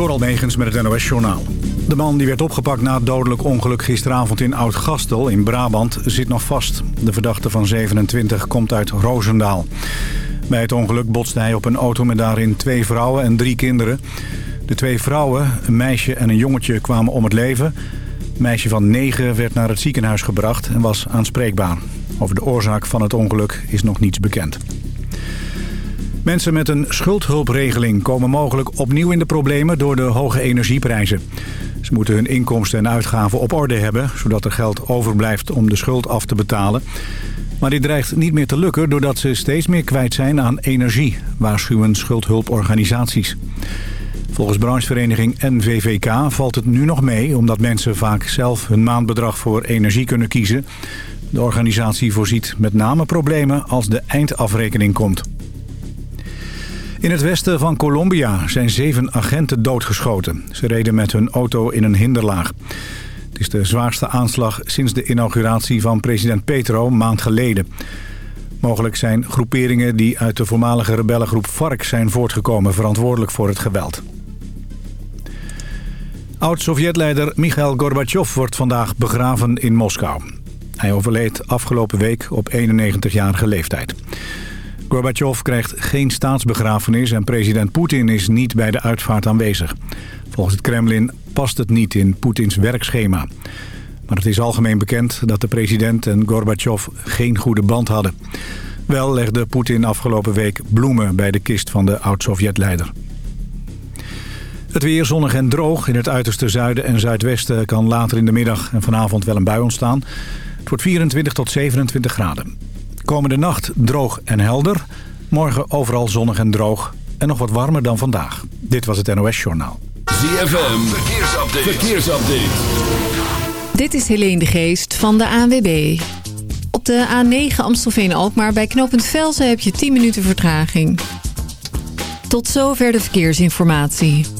Door Almegens met het NOS-journaal. De man die werd opgepakt na het dodelijk ongeluk gisteravond in Oud-Gastel in Brabant zit nog vast. De verdachte van 27 komt uit Roosendaal. Bij het ongeluk botste hij op een auto met daarin twee vrouwen en drie kinderen. De twee vrouwen, een meisje en een jongetje, kwamen om het leven. Het meisje van 9 werd naar het ziekenhuis gebracht en was aanspreekbaar. Over de oorzaak van het ongeluk is nog niets bekend. Mensen met een schuldhulpregeling komen mogelijk opnieuw in de problemen door de hoge energieprijzen. Ze moeten hun inkomsten en uitgaven op orde hebben, zodat er geld overblijft om de schuld af te betalen. Maar dit dreigt niet meer te lukken doordat ze steeds meer kwijt zijn aan energie, waarschuwen schuldhulporganisaties. Volgens branchevereniging NVVK valt het nu nog mee omdat mensen vaak zelf hun maandbedrag voor energie kunnen kiezen. De organisatie voorziet met name problemen als de eindafrekening komt. In het westen van Colombia zijn zeven agenten doodgeschoten. Ze reden met hun auto in een hinderlaag. Het is de zwaarste aanslag sinds de inauguratie van president Petro maand geleden. Mogelijk zijn groeperingen die uit de voormalige rebellengroep FARC zijn voortgekomen verantwoordelijk voor het geweld. Oud-Sovjetleider Mikhail Gorbachev wordt vandaag begraven in Moskou. Hij overleed afgelopen week op 91-jarige leeftijd. Gorbachev krijgt geen staatsbegrafenis en president Poetin is niet bij de uitvaart aanwezig. Volgens het Kremlin past het niet in Poetins werkschema. Maar het is algemeen bekend dat de president en Gorbachev geen goede band hadden. Wel legde Poetin afgelopen week bloemen bij de kist van de oud-Sovjet-leider. Het weer zonnig en droog. In het uiterste zuiden en zuidwesten kan later in de middag en vanavond wel een bui ontstaan. Het wordt 24 tot 27 graden. Komende nacht droog en helder. Morgen overal zonnig en droog. En nog wat warmer dan vandaag. Dit was het NOS Journaal. ZFM, verkeersupdate. verkeersupdate. Dit is Helene de Geest van de ANWB. Op de A9 Amstelveen-Alkmaar bij knooppunt Velzen heb je 10 minuten vertraging. Tot zover de verkeersinformatie.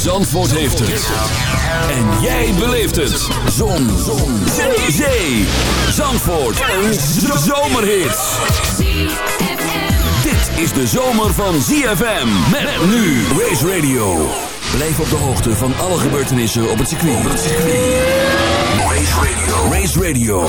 Zandvoort heeft het. En jij beleeft het. Zon. Zon. Zee. Zee. Zandvoort. Een zomerhit. Dit is de zomer van ZFM. Met nu Race Radio. Blijf op de hoogte van alle gebeurtenissen op het circuit. Race Radio. Race Radio.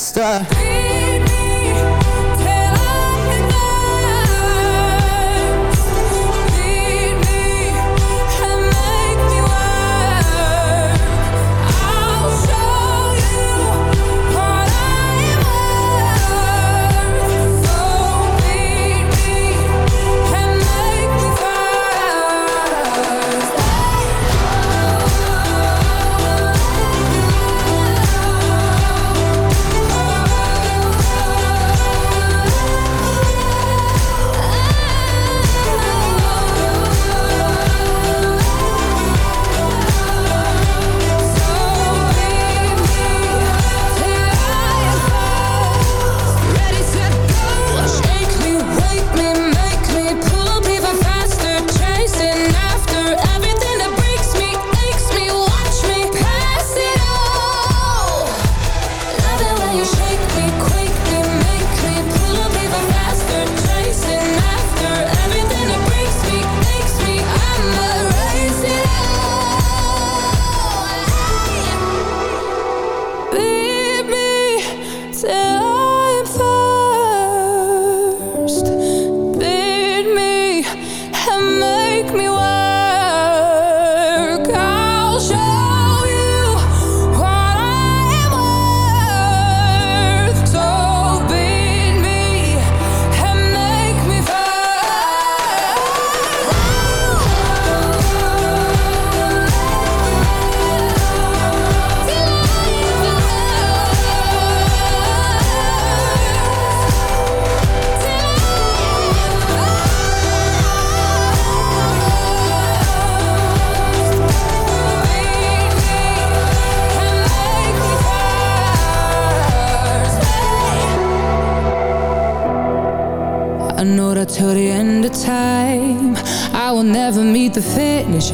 faster.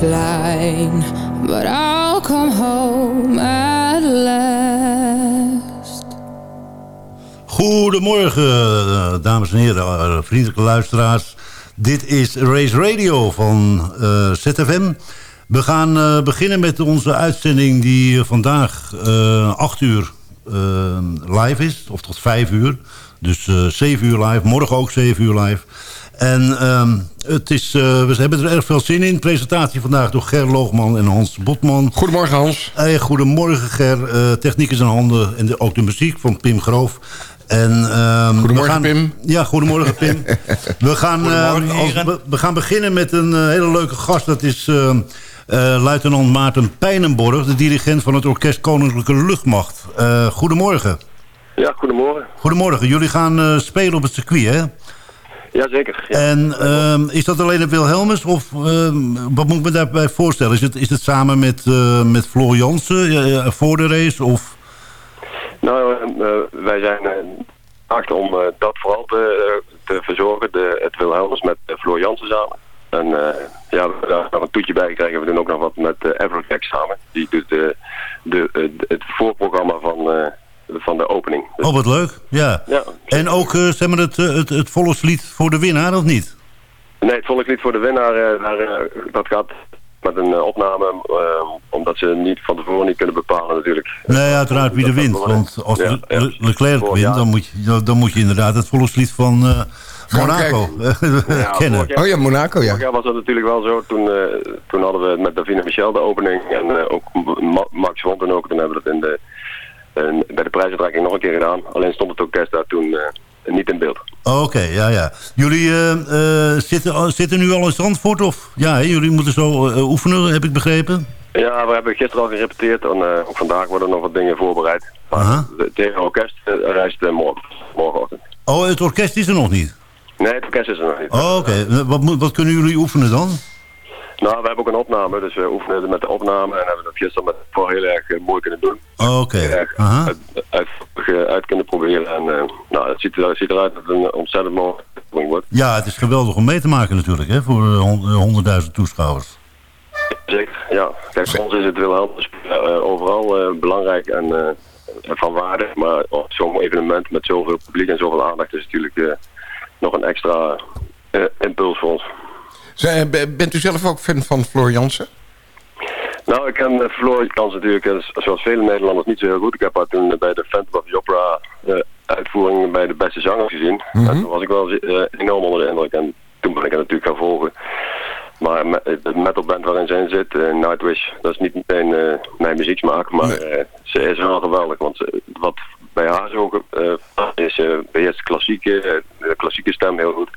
Line But I'll come home at last Goedemorgen, dames en heren, eh, vriendelijke luisteraars. Dit is Race Radio van uh, eh, ZFM. We gaan uh, beginnen met onze uitzending die vandaag uh, 8 uur live is. Of tot 5 uur. Dus 7 uur live, morgen ook 7 uur live. En ehm, het is, we hebben er erg veel zin in. Presentatie vandaag door Ger Loogman en Hans Botman. Goedemorgen Hans. Hey, goedemorgen Ger. techniek is in handen en de, ook de muziek van Pim Groof. En, um, goedemorgen gaan, Pim. Ja, goedemorgen Pim. we, gaan, uh, als, we, we, gaan beginnen met een uh, hele leuke gast. Dat is uh, luitenant Maarten Pijnenborg, de dirigent van het Orkest Koninklijke Luchtmacht. goedemorgen. Ja, goedemorgen. Goedemorgen. Jullie gaan spelen op het circuit, hè? Jazeker. Ja. En ehm, is dat alleen op Wilhelmus? Of ehm, wat moet ik me daarbij voorstellen? Is het, is het samen met, met Floor Jansen voor de race? Of... Nou, uh, wij zijn uh, achter om uh, dat vooral te, te verzorgen. De, het Wilhelmus met Floor Jansen samen. En ja, we hebben daar nog een toetje bij gekregen. We doen ook nog wat met uh, Everjack samen. Die doet de, de, het voorprogramma van, van de opening. Dus, oh, wat leuk. Ja. ja en ook zeg maar het, het, het volkslied voor de winnaar, of niet? Nee, het volkslied voor de winnaar, daar, dat gaat met een eh, opname, uh, omdat ze niet van tevoren niet kunnen bepalen natuurlijk. Nee, uiteraard wie er wint. Want als ja, Leclerc wint, dan moet, je, dan moet je inderdaad het volkslied van... Uh, Monaco kennen. oh ja, Monaco, ja. Jaar was dat natuurlijk wel zo. Toen, uh, toen hadden we met Davina Michel de opening. En uh, ook Max vond en ook. Toen hebben we dat in de, bij de prijsuitreiking nog een keer gedaan. Alleen stond het orkest daar toen niet in beeld. Oké, ja, ja. Jullie uh, uh, zitten, zitten nu al in Zandvoort? Of? Ja, jullie moeten zo oefenen, heb ik begrepen? Ja, we hebben gisteren al gerepeteerd en ook vandaag worden nog wat dingen voorbereid. Maar het hele orkest reist morgen, morgenochtend. Oh, het orkest is er nog niet? Nee, het orkest is er nog niet. Oh, oké. Wat, wat kunnen jullie oefenen dan? Nou, we hebben ook een opname, dus we oefenen met de opname en hebben dat gisteren met voor heel erg uh, mooi kunnen doen. Oh, oké. Okay. Uit, uit, uit, uit, kunnen proberen en uh, nou, het ziet, er, ziet eruit dat het een ontzettend mooi wordt. Ja, het is geweldig om mee te maken natuurlijk, hè, voor uh, 100.000 toeschouwers. Zeker, ja. Kijk, voor ons is het wel uh, overal belangrijk en van waarde, maar op zo'n evenement met zoveel publiek en zoveel aandacht is natuurlijk nog een extra impuls voor ons. Zij, bent u zelf ook fan van Floor Jansen? Nou, ik ken uh, Floor Jansen natuurlijk, zoals vele Nederlanders, niet zo heel goed. Ik heb haar toen bij de Phantom of the Opera uh, uitvoering bij de beste zangers gezien. Mm En toen was ik wel uh, enorm onder de indruk. En toen ben ik haar natuurlijk gaan volgen. Maar de metalband waarin zij zit, Nightwish, dat is niet meteen mijn muzieksmaak. Maar ze is wel geweldig. Want wat bij haar zo is, beheerst klassieke, de klassieke stem heel goed.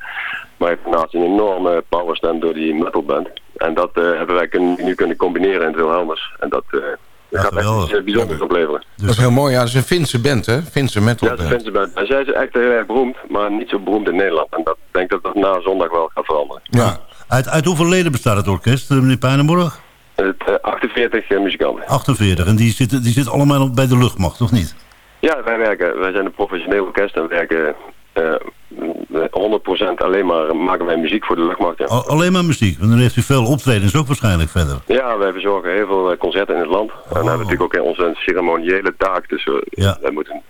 Maar heeft daarnaast een enorme powerstem door die metalband. En dat uh, hebben wij kun, nu kunnen combineren in het Wilhelmus. En dat uh, ja, gaat echt iets bijzonders opleveren. Dat is heel mooi. Ja, dat is een Finse band, hè? Finse metal Ja, dat is een Finse band. En zij is echt heel erg beroemd, maar niet zo beroemd in Nederland. En dat ik denk dat dat na zondag wel gaat veranderen. Ja. Uit, uit hoeveel leden bestaat het orkest, eh, meneer Pijnenborg? Het, 48 muzikanten. 48. En die zitten, die zitten allemaal bij de luchtmacht, of niet? Ja, wij werken. Wij zijn een professioneel orkest en werken 100% alleen maar maken wij muziek voor de luchtmacht. Ja. Alleen maar muziek? Want dan heeft u veel optredens ook waarschijnlijk verder. Ja, wij verzorgen heel veel eh, concerten in het land. En dan hebben we oh. natuurlijk ook onze ceremoniële taak. Dus we, ja. wij moeten...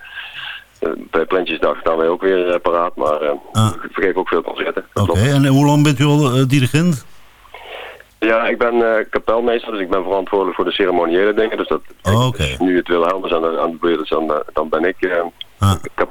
Bij Plantjesdag staan wij ook weer paraat, maar uh, ah. we vergeven ook veel concerten. Oké, en hoe lang bent u al dirigent? Ja, ik ben kapelmeester, dus ik ben verantwoordelijk voor de ceremoniële dingen. Dus dat oh, okay. nu het Wilhelmus aan de, aan de beurt is, dan, dan ben ik Ah. Ik heb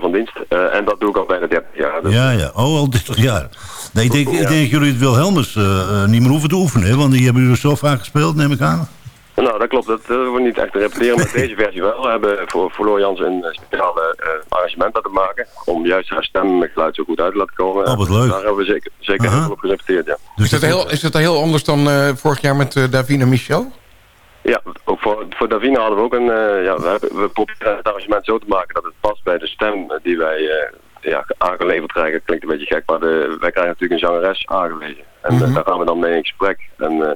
van dienst. Uh, en dat doe ik al bijna 30 jaar. Dus. Ja, ja. Oh, al 30 jaar. Nee, ik denk, ik denk dat jullie het Wilhelmus uh, niet meer hoeven te oefenen. Hè? Want die hebben jullie zo vaak gespeeld, neem ik aan. Nou, dat klopt. Dat uh, we niet echt te repeteren. met deze versie wel. We hebben voor, voor Jans een speciale uh, arrangement laten maken. Om juist haar stem en geluid zo goed uit te laten komen. Oh, wat leuk. Daar hebben we zeker, zeker heel veel op gerepeteerd, ja. Dus is, dat heel, is dat heel anders dan vorig jaar met Davina Michel? Ja, ook voor, voor Davina hadden we ook een... Uh, ja, we, hebben, we proberen het arrangement zo te maken dat het past bij de stem die wij uh, ja, aangeleverd krijgen. Klinkt een beetje gek, maar de, wij krijgen natuurlijk een zangeres aangewezen. En mm -hmm. daar gaan we dan mee in gesprek. En uh,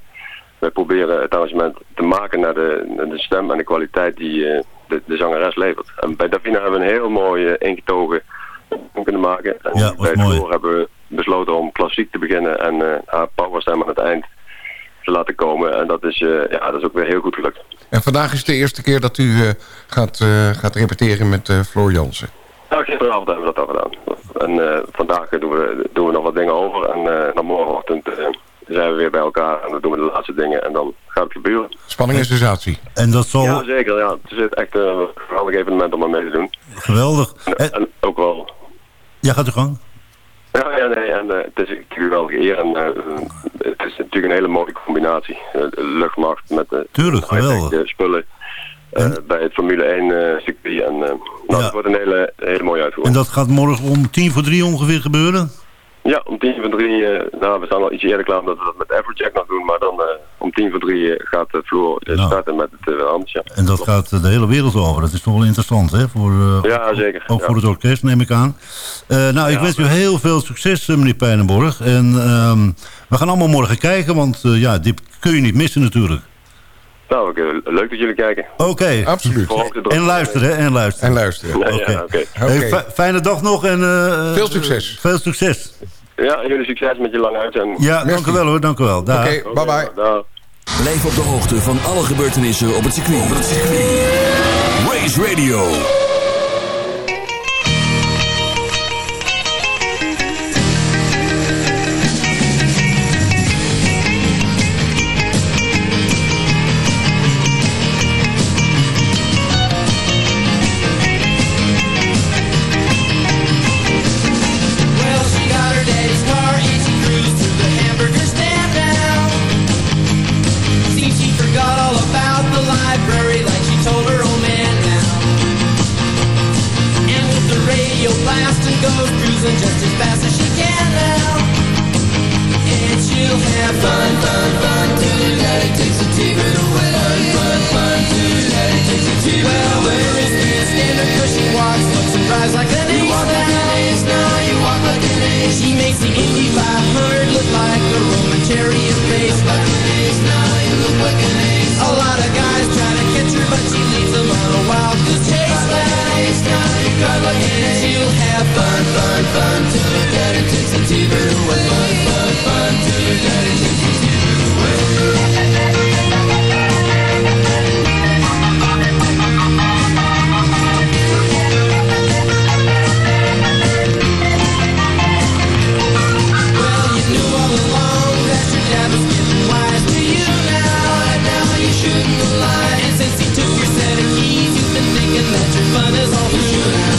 wij proberen het arrangement te maken naar de, naar de stem en de kwaliteit die de, de, zangeres levert. En bij Davina hebben we een heel mooi ingetogen kunnen maken. En Ja, bij het mooi. Hebben we besloten om klassiek te beginnen en eh haar powerstem aan het eind te laten komen. En dat is, eh, ja, dat is ook weer heel goed gelukt. En vandaag is de eerste keer dat u eh, gaat, eh, gaat repeteren met eh Floor Jansen. Nou, gisteravond hebben we dat al gedaan. En eh, vandaag doen we, doen we nog wat dingen over. En eh dan morgenochtend eh, zijn we weer bij elkaar en dan doen we de laatste dingen. En dan gaat het gebeuren. Spanning en sensatie. En dat zal Ja, zeker. Ja. Het is echt een geweldig evenement om aan mee te doen. geweldig. En, En, en ook wel... ja, gaat u gang. Ja, ja, nee. En eh, het is een geweldige eer. En eh, het is natuurlijk een hele mooie combinatie. Eh, luchtmacht met de Tuurlijk, geweldig. spullen. eh, bij het Formule 1 eh circuit. En eh, nou, Ja. het wordt een hele, hele mooie En uitvoering. dat gaat morgen om tien voor drie ongeveer gebeuren? Ja, om tien voor drie, eh, nou we staan al ietsje eerder klaar omdat we dat met Everjack nog doen, maar dan eh, om tien voor drie eh, gaat het vloer Nou. starten met het uh, ja. En dat gaat de hele wereld over. Dat is toch wel interessant, hè? Voor, Ja, zeker. Ook ja. voor het orkest, neem ik aan. Nou, ik Ja, wens u heel veel succes, meneer Pijnenborg. En ehm, we gaan allemaal morgen kijken, want ja, dit kun je niet missen natuurlijk. Nou, eh, leuk dat jullie kijken. Oké. Absoluut. En luisteren, en luisteren. En luisteren. Ja, Oké. ja. Hey, fijne dag nog en... eh, Veel succes. Veel succes. Ja, jullie succes met je lange uitzending. Ja, dank u wel hoor, dank u wel. Dag. Oké, bye bye. Dag. Blijf op de hoogte van alle gebeurtenissen op het circuit. Op het circuit. Race Radio. Goes cruising just as fast as she can now. And she'll have fun, fun, fun till her daddy takes the T-bird away. Fun, fun, fun till her daddy takes the T-bird well, away. Well, the girls can't stand her 'cause she walks, looks and drives like an ace. You walk like an ace now, you walk like an ace. She makes the Indy 500 look like a Roman chariot race. Like an ace now, you look like an ace. A lot of guys try to catch her, but she leads them on a wild goose chase. Like an ace now, drive like this You have fun, fun, fun Till daddy takes the TV away Fun, fun, fun Till daddy takes the TV away shouldn't lie And since he took your set of keys You've been thinking that your fun is all you should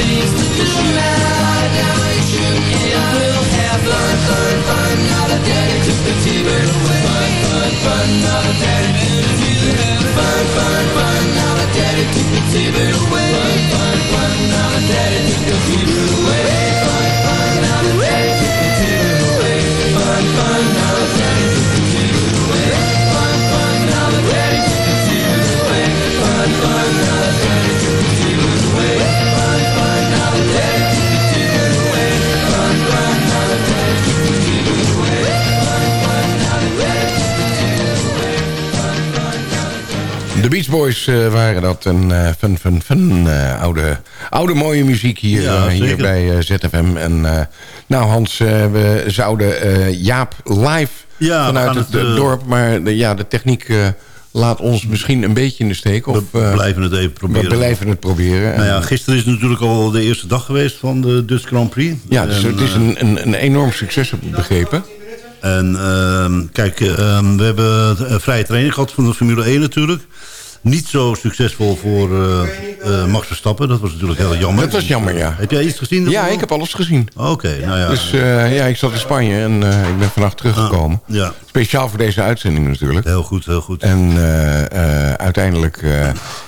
things to do. Now you shouldn't, and we'll have fun, fun, fun. Now the daddy took the T-bird away. Fun, fun, fun. Now the daddy took the T-bird away. Fun, fun, fun. Now the daddy took the T-bird away. Fun, fun, fun. Now the daddy took the T-bird away. Fun, fun. Now the daddy took the T-bird away. Fun, fun. Now the daddy took the T-bird away. Fun, fun. Now the daddy took the T-bird away. Fun, fun. Now the daddy took the T-bird away. Beach Boys eh, waren dat. Een eh, fun, fun, fun. eh, oude, oude mooie muziek hier, Ja, hier bij ZFM. En, nou Hans, we zouden Jaap live Ja, vanuit het, het, dorp. Maar de, ja, de techniek laat ons misschien een beetje in de steek. Of, We blijven het even proberen. we blijven het proberen. Nou ja, En- gisteren is natuurlijk al de eerste dag geweest van de Dutch Grand Prix. ja, dus En, het is een, een, een enorm succes, heb ik begrepen. En ehm, kijk, ehm, we hebben vrije training gehad van de Formule 1 natuurlijk. Niet zo succesvol voor eh, eh, Max Verstappen. Dat was natuurlijk heel jammer. Dat was jammer, ja. Heb jij iets gezien? Ja, ik heb alles gezien. Oké, nou ja. Dus eh, ja, ik zat in Spanje en ik ben vannacht teruggekomen. Ah, ja, Speciaal voor deze uitzending natuurlijk. heel goed, heel goed. En uiteindelijk...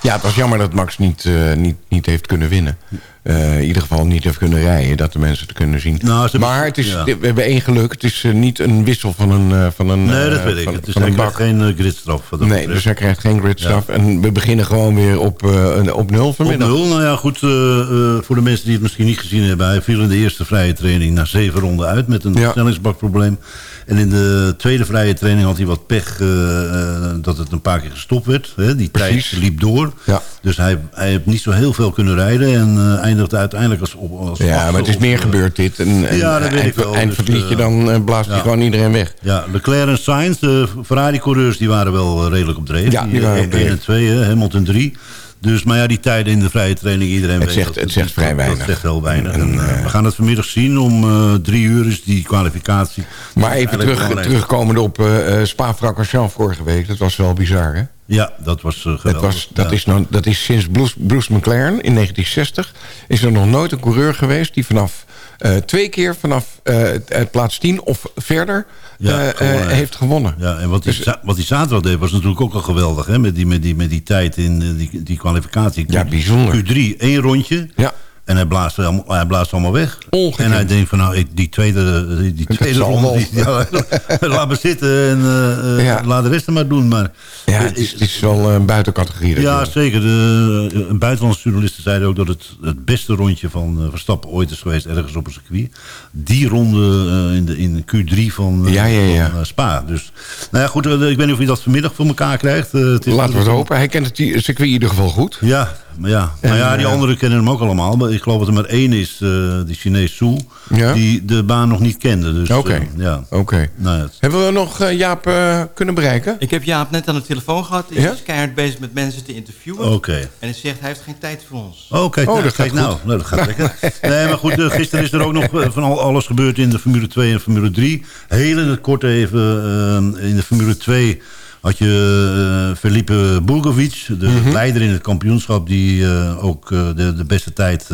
ja, het was jammer dat Max niet, niet, niet heeft kunnen winnen. In ieder geval niet heeft kunnen rijden. Dat de mensen het kunnen zien. Nou, hebben- maar het is, ja. we hebben één geluk. Het is niet een wissel van een, van een, nee, dat weet ik. van, Het is van een eigenlijk bak. geen gridstraf. Nee, betreft. dus hij krijgt geen gridstraf. Ja. En en we beginnen gewoon weer op, eh, op nul Op vanmiddag. nul, nou ja, goed. eh, eh, voor de mensen die het misschien niet gezien hebben. Hij viel in de eerste vrije training na zeven ronden uit met een Ja. stellingsbakprobleem. En in de tweede vrije training had hij wat pech eh, eh, dat het een paar keer gestopt werd. Hè? Die Precies. tijd liep door. Ja. Dus hij, hij heeft niet zo heel veel kunnen rijden. En eh, eindigde uiteindelijk als, op, als Ja, maar het is meer gebeurd dit. En, en Ja, dat weet ik eind, wel. Eind Dus, van het liedje, dan blaast hij ja. gewoon iedereen weg. Ja, Leclerc en Sainz, de Ferrari-coureurs, die waren wel redelijk op dreef. Ja, die waren op 1 dreef. en 2, hè, Hamilton 3. Dus, maar ja, die tijden in de vrije training, iedereen Het weet zegt- dat het zegt vrij weinig. Dat zegt heel weinig. En, En, eh, eh, we gaan het vanmiddag zien. Om eh, drie uur is die kwalificatie. Maar even terug, terugkomend op eh, Spa-Francorchamps vorige week. Dat was wel bizar, hè? Ja, dat was geweldig. Dat, was, dat, Ja. is dat is sinds Bruce, Bruce McLaren in 1960... is er nog nooit een coureur geweest die vanaf... twee keer vanaf het- het plaats 10 of verder Ja, eh, eh, gewonnen heeft. gewonnen. Ja, en wat hij, Dus- za- wat hij zaterdag deed was natuurlijk ook al geweldig. Hè? Met, die, met, die, met die tijd in eh, die, die kwalificatie. Ja, bijzonder. Q3, één rondje. Ja. En hij blaast, allemaal- hij blaast allemaal weg. Ongekend. En hij denkt van nou, ik- die tweede, die, tweede ronde, die, ja, laat me zitten en eh, eh, Ja. laat de rest er maar doen. Maar, Ja, het is, het is wel een buitencategorie. ja, je- zeker. De, een buitenlandse journalisten zeiden ook dat het het beste rondje van eh, Verstappen ooit is geweest ergens op een circuit. Die ronde eh, in, de, in Q3 van, eh, Ja, ja, ja. van, eh, Spa. Dus, nou ja, goed, eh, ik weet niet of hij dat vanmiddag voor elkaar krijgt. Eh, het is Laten we het hopen. Hij kent het die- circuit in ieder geval goed. Ja, maar ja. maar ja, die eh, anderen kennen hem ook allemaal. Maar ik geloof dat er maar één is, eh die Chinees Su, Ja? die de baan nog niet kende. Dus, Oké. eh, ja. Oké. Nou, het- Hebben we nog Jaap kunnen bereiken? Ik heb Jaap net aan de telefoon gehad. Hij Ja? is keihard bezig met mensen te interviewen. Oké. En hij zegt, hij heeft geen tijd voor ons. Oh, kijk, Oh, nou, dat gaat nou. Nou, dat gaat lekker. Nee, maar goed, gisteren is er ook nog van al- alles gebeurd in de Formule 2 en Formule 3. Heel in het kort even, in de Formule 2 had je eh, Felipe Burgovic, de Mhm. leider in het kampioenschap... die eh, ook eh, de, de beste tijd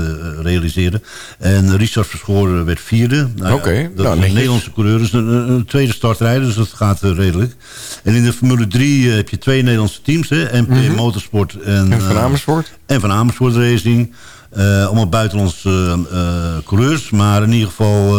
realiseerde. En Richard Verschoren werd vierde. Nou Oké, nou. Nederlandse coureur. Dus een, tweede startrijder, dus dat gaat redelijk. En in de Formule 3 eh, heb je twee Nederlandse teams. Hè, MP Motorsport en, Mhm. En Van Amersfoort? en van Amersfoort Racing. Eh, allemaal buitenlandse coureurs. Maar in ieder geval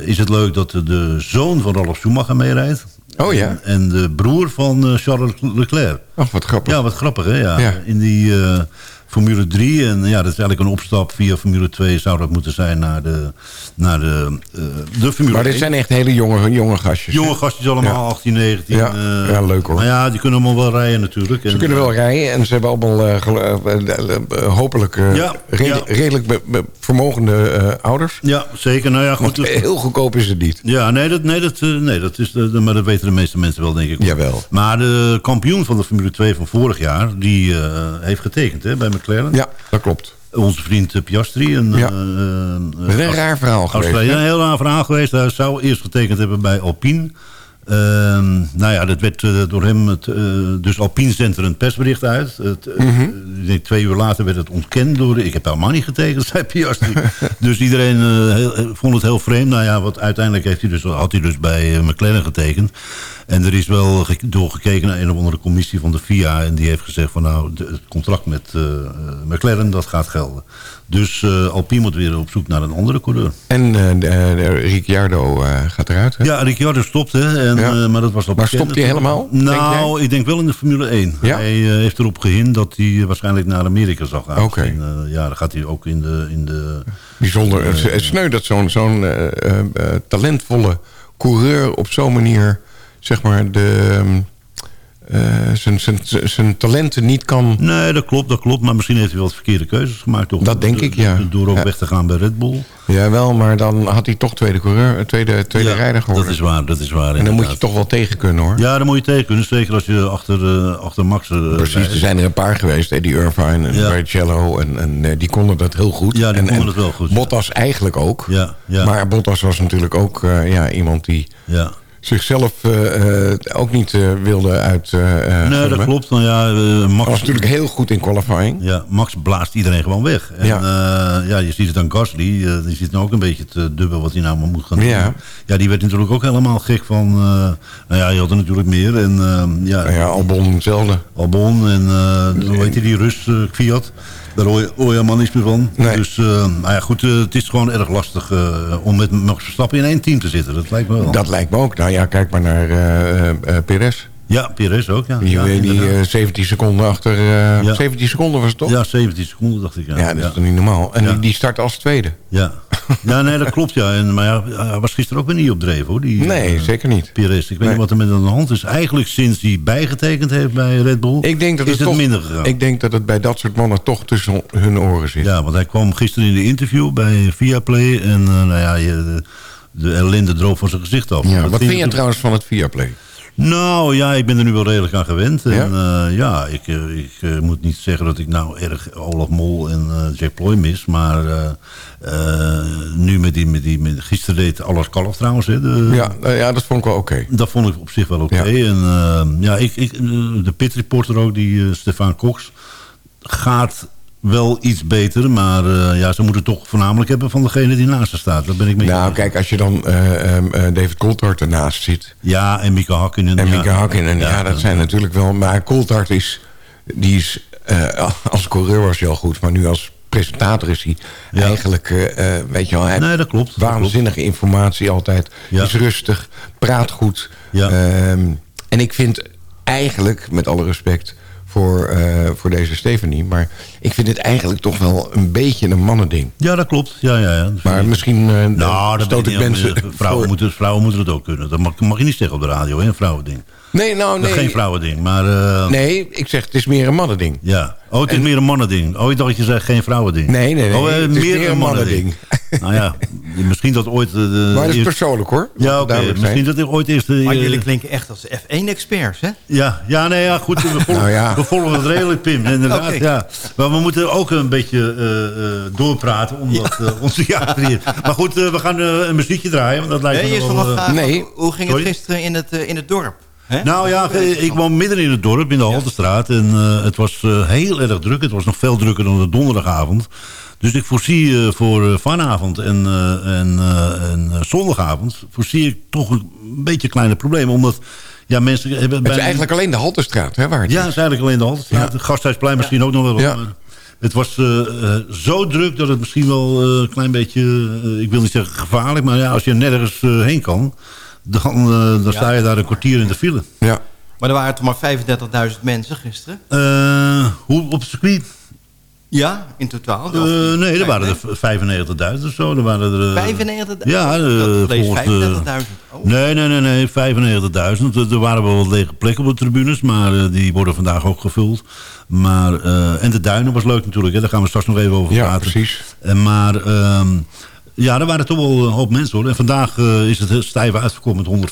is het leuk dat de, de zoon van Ralf Schumacher meerijdt. Oh ja? En, de broer van eh, Charles Leclerc. Ach, wat grappig. Ja, wat grappig hè? Ja. Ja. In die eh, Formule 3. En ja, dat is eigenlijk een opstap via Formule 2 zou dat moeten zijn naar de, naar de, eh, de Formule maar dit 1. zijn echt hele jonge, jonge gastjes. Jonge gastjes allemaal, Ja. 18, 19. Ja, eh, ja, leuk, hoor. Maar ja, die kunnen allemaal wel rijden natuurlijk. Ze En, kunnen wel rijden en ze hebben allemaal eh, eh, eh, eh, hopelijk eh, Ja, redelijk be- be- vermogende eh, ouders. Ja, zeker. Nou ja, goed. Dus- heel goedkoop is het niet. Ja, nee, dat, nee, dat, eh, nee, dat is, de, maar dat weten de meeste mensen wel, denk ik. Jawel. Maar de kampioen van de Formule 2 van vorig jaar, die eh, heeft getekend hè, bij McLaren. Ja, dat klopt. Onze vriend eh, Piastri. Een, Ja. eh, eh, een raar verhaal geweest. Australië. Een heel raar verhaal geweest. Hij zou eerst getekend hebben bij Alpine. Ehm, nou ja, dat werd door hem... Het, dus Alpine zendt er een persbericht uit. Het, Mhm. twee uur later werd het ontkend door... de- ik heb helemaal niet getekend, zei Piastri. dus iedereen heel- vond het heel vreemd. Nou ja, wat uiteindelijk heeft hij dus, had hij dus bij McLaren getekend. En er is wel ge- doorgekeken naar een of andere commissie van de FIA. En die heeft gezegd van nou, het contract met eh, McLaren, dat gaat gelden. Dus eh, Alpine moet weer op zoek naar een andere coureur. En de Ricciardo gaat eruit. Hè? Ja, Ricciardo stopt, hè. En, Ja. maar dat was al Maar bekend stopt hij helemaal, denk Nou, ik denk wel in de Formule 1. Ja? Hij heeft erop gehind dat hij waarschijnlijk naar Amerika zal gaan. Oké. En, ja, dan gaat hij ook in de... In de Bijzonder. Het sneu dat zo'n zo'n talentvolle coureur op zo'n manier... zeg maar de, ehm, eh, zijn- zijn- zijn talenten niet kan... nee, dat klopt, dat klopt. Maar misschien heeft hij wel verkeerde keuzes gemaakt. Toch? Dat denk ik, ja. Door ook Ja. weg te gaan bij Red Bull. Jawel, maar dan had hij toch tweede coureur, eh, tweede, tweede Ja, rijder geworden. Dat is waar, dat is waar. en dan moet je toch wel tegen kunnen hoor. Ja, dan moet je tegen kunnen. Zeker als je achter, eh, achter Max... Precies, er zijn er een paar geweest. Eddie Irvine en Ja. Barrichello. En, en die konden dat heel goed. Ja, die en, konden en het wel goed. Bottas eigenlijk ook. Ja, ja. Maar Bottas was natuurlijk ook ja, iemand die ja. Zichzelf eh, eh, ook niet eh, wilde uit. eh, Nee, dat klopt. Nou ja, Max... was natuurlijk heel goed in qualifying. Ja, Max blaast iedereen gewoon weg. En Ja. ja, je ziet het aan Gasly. die zit nou ook een beetje te dubbel wat hij nou maar moet gaan doen. Ja. Ja, die werd natuurlijk ook helemaal gek van... nou ja, je had er natuurlijk meer. En ja, Nou ja, Albon hetzelfde. Albon en hoe heet die, die Rus, eh, Fiat. Daar hoor je, hoor je helemaal niets meer van. Nee. Dus, eh, nou ja, goed, eh, het is gewoon erg lastig eh, om met Max Verstappen in één team te zitten. Dat lijkt me wel. Dat lijkt me ook. Nou ja, kijk maar naar Perez. Ja, Pires ook, ja. Die, ja, die inderdaad. eh, 17 seconden achter... eh, Ja. 17 seconden was het toch? ja, 17 seconden dacht ik. Ja, Ja, dat is toch niet normaal. En die, die start als tweede. Ja. ja, nee, dat klopt, ja. En, maar ja, hij was gisteren ook weer niet op dreef, hoor. Die, Nee, eh, zeker niet. Pires. Ik weet Nee. niet wat er met aan de hand is. Eigenlijk sinds hij bijgetekend heeft bij Red Bull... Ik denk dat is het, het toch, minder gegaan. Ik denk dat het bij dat soort mannen toch tussen hun oren zit. Ja, want hij kwam gisteren in de interview bij Viaplay... en eh, nou ja, je, de, de ellende droog van zijn gezicht af. Ja, wat vind je ik- trouwens van het Viaplay? Nou ja, ik ben er nu wel redelijk aan gewend. En ja, ja ik, eh, ik eh, moet niet zeggen dat ik nou erg Olaf Mol en eh, Jack Ploy mis. Maar eh, eh, nu met die, met die met, gisteren deed alles kalf trouwens. Hè, de, Ja, ja, dat vond ik wel oké. Dat vond ik op zich wel oké. Ja. En eh, ja, ik, ik, eh, de pit reporter ook, die eh, Stefan Cox, gaat wel iets beter. Maar eh, ja, ze moeten toch voornamelijk hebben van degene die naast ze staat. Dat ben ik mee Nou, kijk, als je dan eh, ehm, eh, David Coulthard ernaast zit... Ja, en Mika Hakkinen. En ja. Mika Hakkinen, ja, dat zijn natuurlijk wel... Maar Coulthard is... Die is als coureur was hij al goed, maar nu als presentator is hij Ja. eigenlijk... weet je wel, hij Nee, dat klopt. waanzinnige informatie altijd. Ja. Is rustig, praat goed. Ja. Ehm, en ik vind eigenlijk, met alle respect voor, eh, voor deze Stephanie... maar ik vind het eigenlijk toch wel een beetje een mannending. Ja, dat klopt. Ja, ja, ja. Maar misschien eh, Nou, dat stoot ik mensen... Vrouwen, voor- moeten, vrouwen moeten het ook kunnen. Dat mag, mag je niet zeggen op de radio, hè, een vrouwending. Nee, nou nee. geen vrouwending, maar... eh, Nee, ik zeg het is meer een mannending. Ja. Oh, het is En- meer een mannending. Oh, ik dacht dat je zei geen vrouwending. Nee, nee, nee. Oh, eh, het is meer een mannending. nou ja, misschien dat ooit... de, Maar dat is persoonlijk hoor. Ja, oké. Misschien dat ooit eerst... de- Maar jullie klinken echt als F1-experts, hè? Ja, ja, nee, ja, goed. We volgen, Nou ja. we volgen het redelijk, Pim. Inderdaad, Oké. ja. Maar we moeten ook een beetje eh, eh, doorpraten, omdat onze jaren hier... Maar goed, we gaan een muziekje draaien, want dat lijkt Nee, me wel... nee. hoe ging het gisteren in het, in het dorp? Nou ja, ik woon midden in het dorp, in de Haltestraat. En eh, het was eh, heel erg druk. Het was nog veel drukker dan de donderdagavond. Dus ik voorzie eh, voor vanavond en, en, en zondagavond... voorzie ik toch een beetje kleine problemen. Omdat ja, mensen hebben... Het is bijna- eigenlijk alleen de Haltestraat, hè, waar het Ja, het is eigenlijk alleen de Haltestraat. Het Gasthuisplein misschien ook nog wel. Ja. Het was zo druk dat het misschien wel een klein beetje... ik wil niet zeggen gevaarlijk, maar ja, als je nergens heen kan... dan, eh, dan sta je daar een kwartier in de file. Ja. Maar er waren toch maar 35.000 mensen gisteren? Eh, hoe op het circuit? Ja, in totaal. Eh, nee, er waren er 95.000 of zo. Er waren er, eh, 95.000? Ja, dat lees volgens de- 35.000. Oh. Nee, nee, nee, nee 95.000. Er waren wel wat lege plekken op de tribunes, maar eh, die worden vandaag ook gevuld. Maar, eh, en de duinen was leuk natuurlijk, hè. daar gaan we straks nog even over Ja, praten. precies. En, maar ehm, ja, er waren toch wel een hoop mensen hoor. En vandaag eh, is het stijf uitgekomen met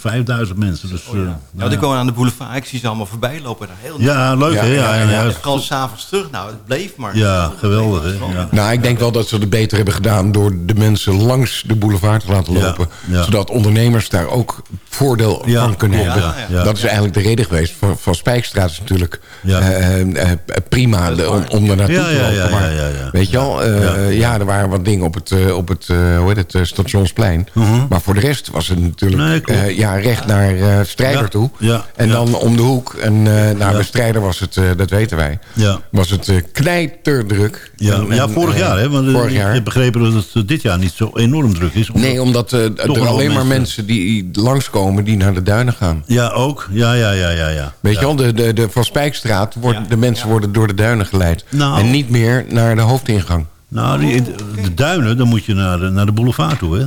105.000 mensen. Dus, Oh, ja. eh, Ja, nou ja. woon aan de boulevard. Ik zie ze allemaal voorbij lopen. Daar. Heel ja, leuk Ja, hè. Ja, ja, ja, ja. s'avonds terug. Nou, het bleef maar. Ja, geweldig hè. Ja. Nou, ik denk wel dat ze het beter hebben gedaan... door de mensen langs de boulevard te laten Ja, lopen. ja. Zodat ondernemers daar ook voordeel Ja, van kunnen hebben. ja, ja. Dat is eigenlijk de reden geweest. Van, van Spijkstraat is natuurlijk Ja. eh, eh, eh, prima de- om, om er naartoe Ja, te lopen. ja, maar, ja, ja, ja. Weet je wel? eh, Ja. ja. er waren wat dingen op het, op het, hoe heet het stationsplein. Maar voor de rest was het natuurlijk Mhm. Nee, eh, ja, recht naar eh, Strijder Ja, toe. ja, En ja. dan om de hoek. En Ja. bij Strijder was het, eh, dat weten wij, Ja. was het knijterdruk. Ja, En- ja, en, vorig jaar hè. Want, vorig jaar. Ik heb begrepen dat het dit jaar niet zo enorm druk is. omdat- Nee, omdat er alleen maar mensen- mensen die langskomen die naar de duinen gaan. Ja, ook. Ja, ja, ja, ja. ja. Weet ja. je wel, de, de, de Van Spijkstraat, worden, Ja, de mensen worden door de duinen geleid. Nou. En niet meer naar de hoofdingang. Nou, die, de duinen, dan moet je naar de, naar de boulevard toe, hè.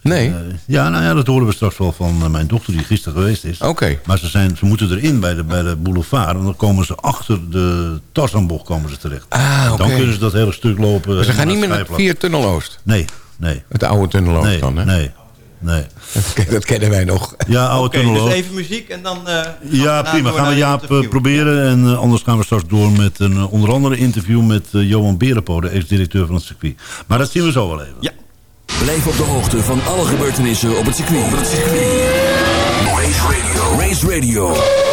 Nee, Eh, ja, nou ja, dat horen we straks wel van eh, mijn dochter die gisteren geweest is. oké. Maar ze, zijn, ze moeten erin bij de, bij de boulevard. En dan komen ze achter de Tarzanbocht komen ze terecht. Ah, oké. Dan kunnen ze dat hele stuk lopen. Maar ze gaan niet meer naar naar via Tunnel Oost. Nee, nee. Het oude Tunnel Oost Nee, dan, hè? nee, nee. Dat, dat kennen wij nog. Ja, oude Oké, tunnel dus even muziek en dan... eh, Ja, daarna prima. Gaan we Jaap eh, interview. proberen. En eh, anders gaan we straks door met een eh, onder andere interview met eh, Johan Berenpo, de ex-directeur van het circuit. Maar dat zien we zo wel even. Ja. Blijf op de hoogte van alle gebeurtenissen op het circuit. Op het circuit. Race Radio. Race Radio.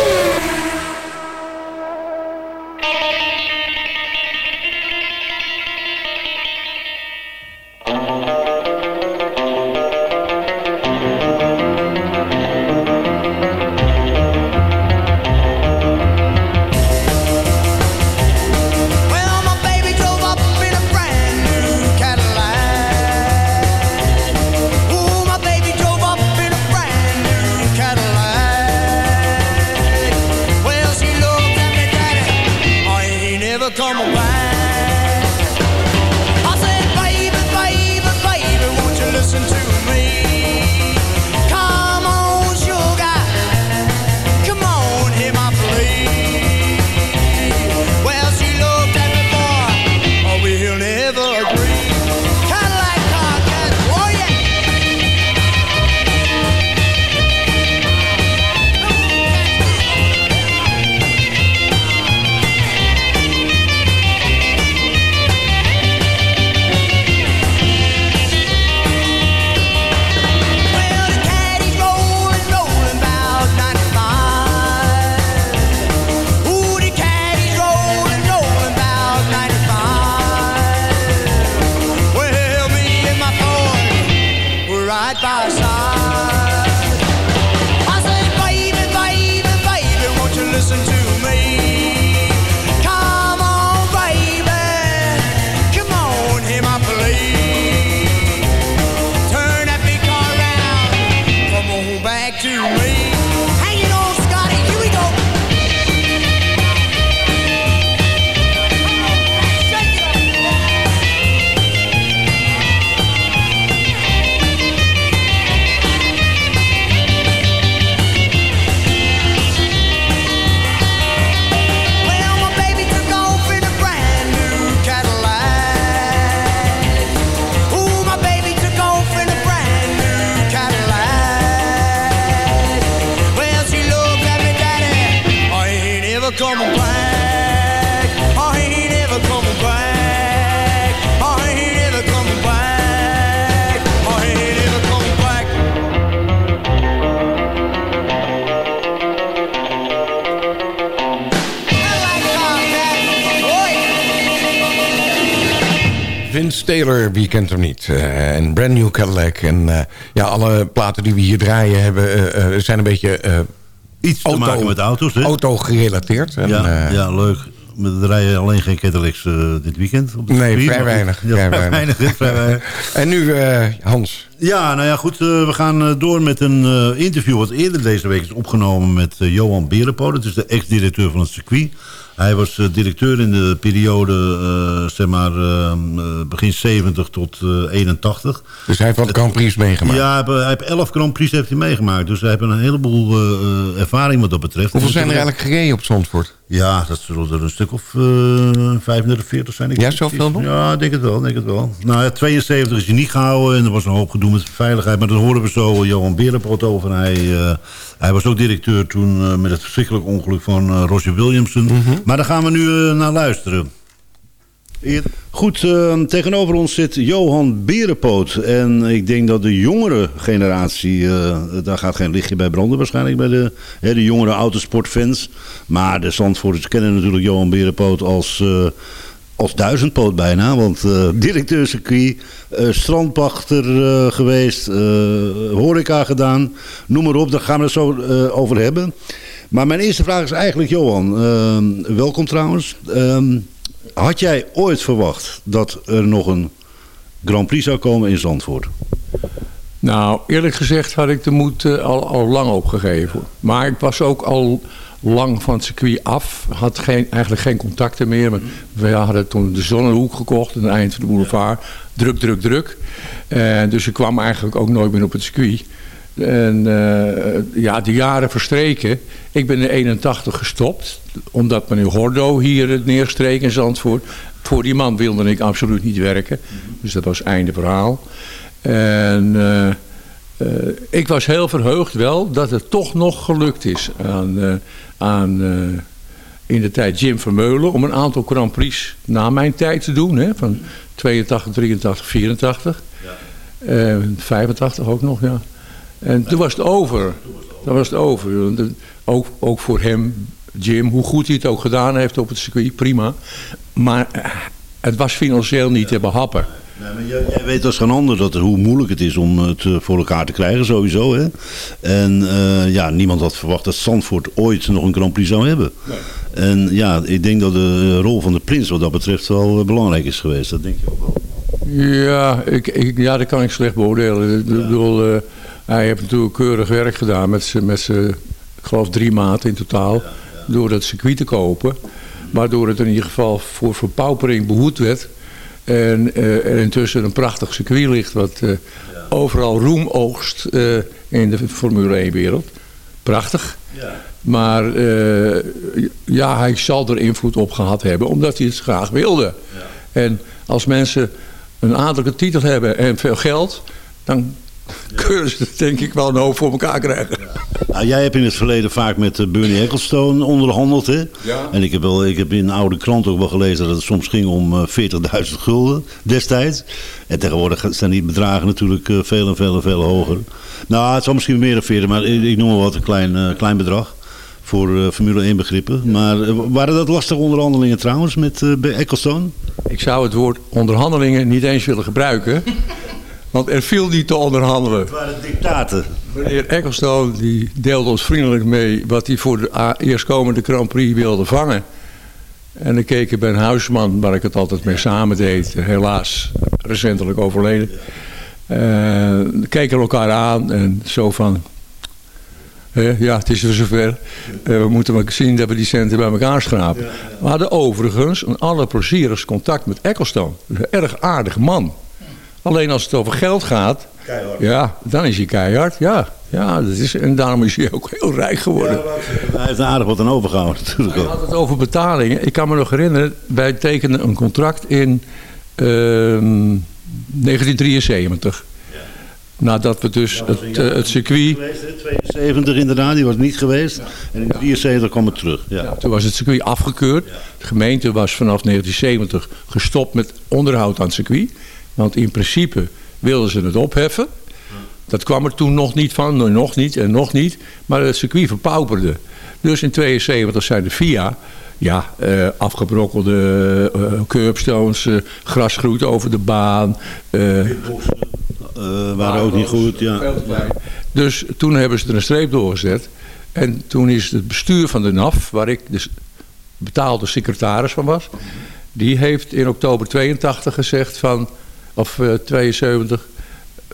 Kent hem niet? Eh, en Brand New Cadillac. En eh, ja, alle platen die we hier draaien hebben, eh, zijn een beetje Iets te maken met auto's, hè? auto gerelateerd. En, ja, ja, leuk. Er rijden alleen geen Cadillacs dit weekend. Op Nee, circuit, vrij weinig. Ja, vrij weinig. weinig. hè, vrij weinig. En nu, Hans. Ja, nou ja, goed. we gaan door met een interview... wat eerder deze week is opgenomen met Johan Berenpo. Dat is de ex-directeur van het circuit. Hij was eh, directeur in de periode, eh, zeg maar, eh, eh, begin 70 tot eh, 81. Dus hij heeft wat Grand Prix meegemaakt. Ja, hij heeft, hij heeft 11 Grand Prix heeft hij meegemaakt. Dus hij heeft een heleboel ervaring wat dat betreft. Hoeveel zijn er eigenlijk gereden op Zandvoort? Ja, dat zullen er een stuk of uh, 35, 40 zijn. Ik Ja, zoveel nog? Ja, ik denk het wel, denk het wel. Nou ja, 72 is hij niet gehouden en er was een hoop gedoe met veiligheid. Maar dat horen we zo Johan Berenpoot over. Hij, hij was ook directeur toen eh, met het verschrikkelijk ongeluk van eh, Roger Williamson. Maar daar gaan we nu eh, naar luisteren. Goed, eh, tegenover ons zit Johan Berenpoot. En ik denk dat de jongere generatie, daar gaat geen lichtje bij branden waarschijnlijk bij de, hè, de jongere autosportfans. Maar de Zandvoorters kennen natuurlijk Johan Berenpoot als, als duizendpoot bijna. Want eh directeur circuit, eh, strandpachter eh, geweest, horeca gedaan, noem maar op. Daar gaan we het zo over hebben. Maar mijn eerste vraag is eigenlijk, Johan, eh, welkom trouwens. Ehm, had jij ooit verwacht dat er nog een Grand Prix zou komen in Zandvoort? Nou, eerlijk gezegd had ik de moed al, al lang opgegeven. Maar ik was ook al lang van het circuit af. Had eigenlijk geen contacten meer. We hadden toen de Zonnehoek gekocht. Aan het eind van de boulevard. Druk, druk, druk. Eh, dus ik kwam eigenlijk ook nooit meer op het circuit. En eh, ja, de jaren verstreken. Ik ben in 81 gestopt. Omdat meneer Hordo hier het neerstreek in Zandvoort. Voor die man wilde ik absoluut niet werken. Dus dat was einde verhaal. En eh, eh, ik was heel verheugd wel dat het toch nog gelukt is aan, eh, aan eh, in de tijd Jim Vermeulen... om een aantal Grand Prix na mijn tijd te doen. Hè, van 82, 83, 84. Eh, 85 ook nog, ja. En toen was het over. Toen was het over. Ook, ook voor hem, Jim, hoe goed hij het ook gedaan heeft op het circuit, prima. Maar het was financieel niet te behappen. Nee, maar jij, jij weet als geen ander dat, hoe moeilijk het is om het eh, voor elkaar te krijgen, sowieso. Hè? En eh, ja, niemand had verwacht dat Zandvoort ooit nog een Grand Prix zou hebben. En ja, ik denk dat de rol van de prins wat dat betreft wel eh, belangrijk is geweest. Dat denk je ook wel. Ja, ik, ik, ja, dat kan ik slecht beoordelen. Ik bedoel, eh, hij heeft natuurlijk keurig werk gedaan met z'n, met ik geloof drie maanden in totaal, door dat circuit te kopen. Waardoor het in ieder geval voor verpaupering behoed werd. En eh, er intussen een prachtig circuit ligt wat eh, overal roem oogst eh, in de Formule 1-wereld. Prachtig. Maar eh, ja, hij zal er invloed op gehad hebben, omdat hij het graag wilde. En als mensen een adellijke titel hebben en veel geld, dan kunnen ze denk ik wel een hoop voor elkaar krijgen. Nou, jij hebt in het verleden vaak met eh, Bernie Ecclestone onderhandeld. Hè? Ja. En ik heb, wel, ik heb in een oude krant ook wel gelezen dat het soms ging om eh, 40.000 gulden destijds. En tegenwoordig zijn die bedragen natuurlijk eh, veel en veel en veel hoger. Nou, het zal misschien meer dan 40, maar ik, ik noem maar wat een klein, eh, klein bedrag. Voor eh, Formule 1 begrippen. Maar eh, waren dat lastige onderhandelingen trouwens met eh, Ecclestone? Ik zou het woord onderhandelingen niet eens willen gebruiken. Want er viel niet te onderhandelen. Het waren dictaten. Meneer Ecclestone die deelde ons vriendelijk mee wat hij voor de eerstkomende Grand Prix wilde vangen. En dan keek ik bij een huisman waar ik het altijd mee samen deed. Helaas recentelijk overleden. Eh keken elkaar aan en zo van... hè, ja, het is weer zover. Eh, we moeten maar zien dat we die centen bij elkaar schrapen. We hadden overigens een allerplezierigst contact met Ecclestone. Een erg aardig man. Alleen als het over geld gaat... Ja, dan is hij keihard. Ja, ja dat is, en daarom is hij ook heel rijk geworden. Hij heeft aardig wat aan overgehouden natuurlijk We ook. hadden het over betalingen. Ik kan me nog herinneren, wij tekenden een contract in ehm, 1973. Nadat we dus het, eh, het circuit... Geweest, hè? 72 inderdaad, die was niet geweest. En in 73 kwam het terug. Ja. Toen was het circuit afgekeurd. De gemeente was vanaf 1970 gestopt met onderhoud aan het circuit. Want in principe wilden ze het opheffen. Dat kwam er toen nog niet van, nog niet en nog niet. Maar het circuit verpauperde. Dus in 72 zei de FIA... Ja, eh, afgebrokkelde eh, curbstones, eh, grasgroet over de baan. waren ook niet goed. Ja. dus toen hebben ze er een streep doorgezet. En toen is het bestuur van de NAF, waar ik dus betaalde secretaris van was... die heeft in oktober 82 gezegd van... of eh, 72...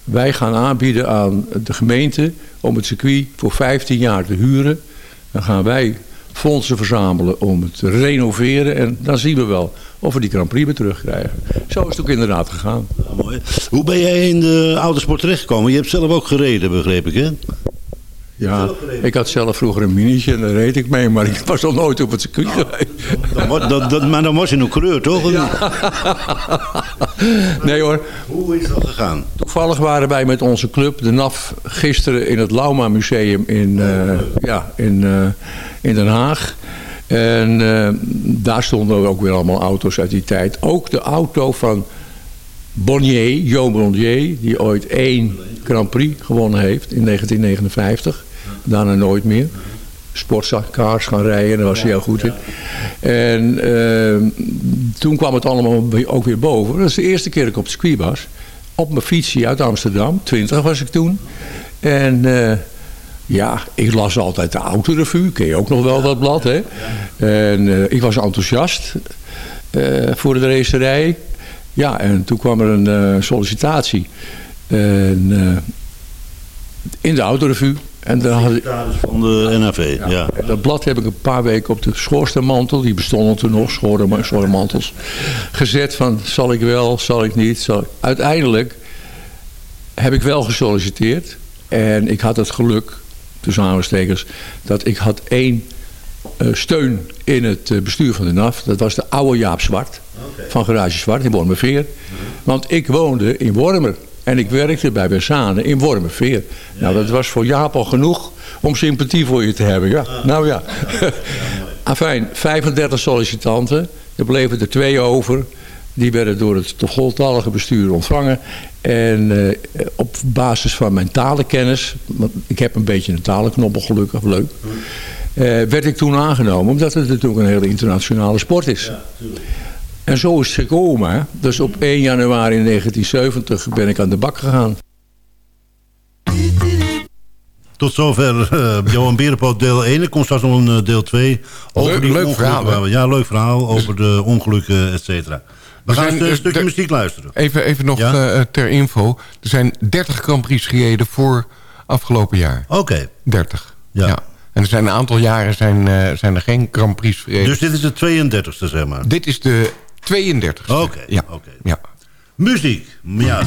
wij gaan aanbieden aan de gemeente om het circuit voor 15 jaar te huren. Dan gaan wij fondsen verzamelen om het te renoveren... en dan zien we wel of we die Grand Prix weer terugkrijgen. Zo is het ook inderdaad gegaan. Mooi. Hoe ben jij in de autosport terechtgekomen? Je hebt zelf ook gereden, begreep ik, hè? Ja, ik had zelf vroeger een minietje en daar reed ik mee, maar ik was al nooit op het circuit geweest. Dat, dat, maar dan was je nog coureur, toch? Nee hoor, Hoe is dat gegaan? toevallig waren wij met onze club, de NAF, gisteren in het Lauma Museum in, eh, ja, in, eh, in Den Haag. En eh, daar stonden ook weer allemaal auto's uit die tijd. Ook de auto van Bonnier, Jo Bonnier, die ooit één Grand Prix gewonnen heeft in 1959. Daarna nooit meer. Sportcars gaan rijden, daar was hij heel goed in. En eh, toen kwam het allemaal ook weer boven. Dat is de eerste keer dat ik op het circuit was. Op mijn fietsje uit Amsterdam, 20 was ik toen. En eh, ja, ik las altijd de autorevue, ken je ook nog wel dat blad, hè? En eh, ik was enthousiast eh, voor de racerij. Ja, en toen kwam er een sollicitatie. En, in de autorevue. En daar had ik, Van de NAV, ja. dat blad heb ik een paar weken op de schoorsteenmantel, die bestonden toen nog, schoorsteenma- schoorsteenmantels, gezet van zal ik wel, zal ik niet. Zal ik. Uiteindelijk heb ik wel gesolliciteerd en ik had het geluk, tussen aanstekers, dat ik had één eh, steun in het eh, bestuur van de NAF. Dat was de oude Jaap Zwart van Garage Zwart in Wormerveer. Want ik woonde in Wormer. En ik werkte bij Bersane in Wormerveer. nou, dat was voor Jaap al genoeg om sympathie voor je te hebben. Ja, nou ja. Afijn, 35 sollicitanten. Er bleven er twee over. Die werden door het voltallige bestuur ontvangen. En eh, op basis van mijn talenkennis... want ik heb een beetje een talenknobbel gelukkig, leuk... eh, werd ik toen aangenomen, omdat het natuurlijk een hele internationale sport is. En zo is het gekomen. Dus op 1 januari 1970 ben ik aan de bak gegaan. Tot zover eh, Johan Berenpoot deel 1. Er komt straks nog een eh, deel 2. Over Leuk- die leuk ongelukken verhaal, hè? Ja, leuk verhaal over de ongelukken, et cetera. We, gaan zijn, een eh, stukje muziek luisteren. Even, even nog Ja? ter info. Er zijn 30 Grand Prix gereden voor afgelopen jaar. Oké. 30. Ja. En er zijn een aantal jaren zijn, eh, zijn er geen Grand Prix gereden. Dus dit is de 32e, zeg maar. Dit is de 32e. Oké, Ja. oké. ja. Muziek. Ja.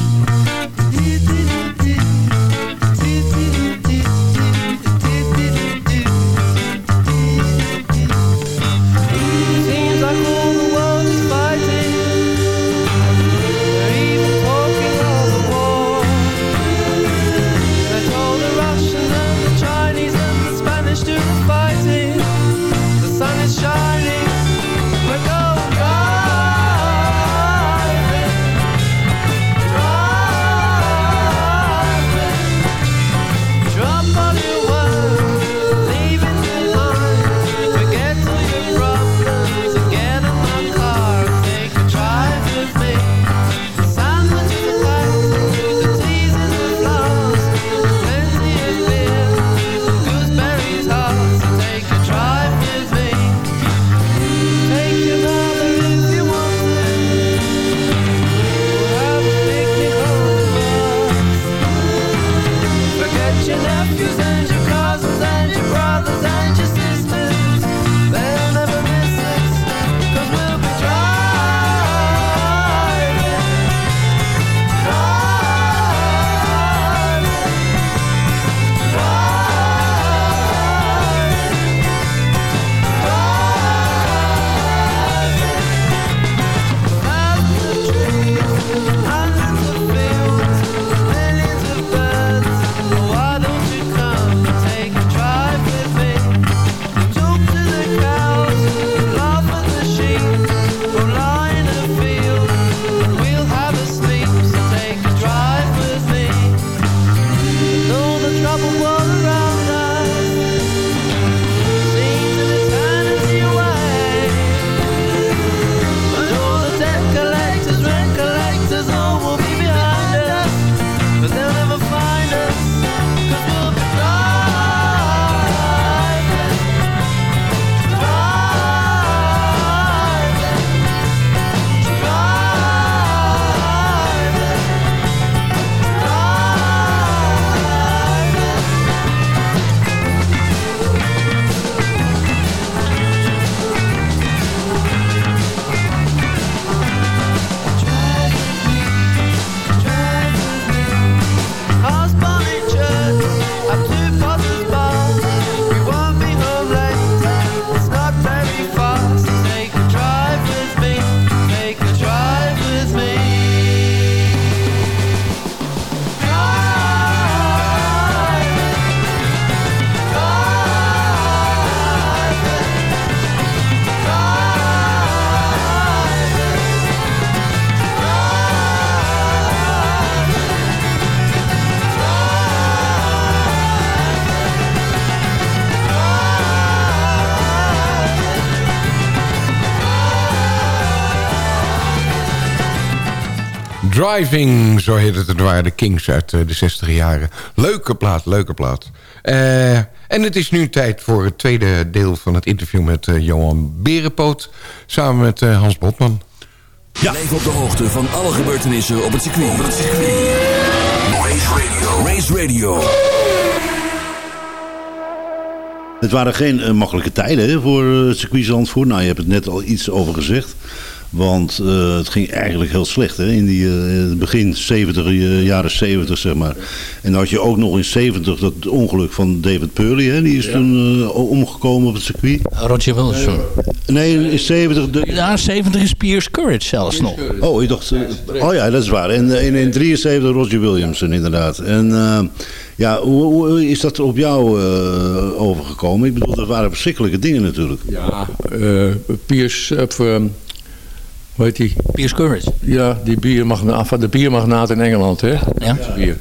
Driving, zo heet het. Het waren de Kings uit eh, de 60 jaren. Leuke plaat, leuke plaat. Eh, en het is nu tijd voor het tweede deel van het interview met eh, Johan Berenpoot. Samen met Hans Botman. Blijf op de hoogte van alle gebeurtenissen op het circuit. Op het circuit. Race Radio. Race Radio. Het waren geen makkelijke tijden hè, voor het circuit Zandvoort. Nou, je hebt het net al iets over gezegd. Want eh, het ging eigenlijk heel slecht hè, in die eh, begin 70, eh, jaren 70 zeg maar. En dan had je ook nog in 70 dat ongeluk van David Purley. Hè, die is toen eh, omgekomen op het circuit. Roger Wilson. Nee, in 70... De... Ja, 70 is Pierce Courage zelfs nog. Oh, ik dacht... oh ja, dat is waar. En in, in 73 Roger Williamson inderdaad. En eh, ja, hoe, hoe is dat op jou eh, overgekomen? Ik bedoel, dat waren verschrikkelijke dingen natuurlijk. Ja, eh Piers, of, hoe heet die? Pierce Courage. Ja, die biermagnaat, van de biermagnaat in Engeland, hè? Ja. Bier.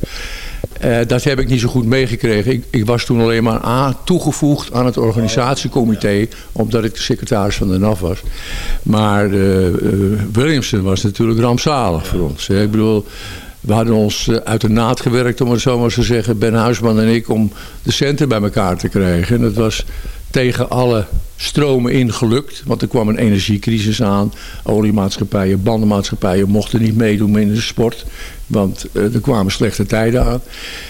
Eh, dat heb ik niet zo goed meegekregen. Ik, ik was toen alleen maar A, toegevoegd aan het organisatiecomité, omdat ik de secretaris van de NAF was. Maar eh, Williamson was natuurlijk rampzalig voor ons. Hè. Ik bedoel, we hadden ons uit de naad gewerkt, om het zo maar te zeggen, Ben Huisman en ik, om de centen bij elkaar te krijgen. En dat was tegen alle stromen in gelukt. Want er kwam een energiecrisis aan. Oliemaatschappijen, bandenmaatschappijen mochten niet meedoen in de sport. Want eh, er kwamen slechte tijden aan.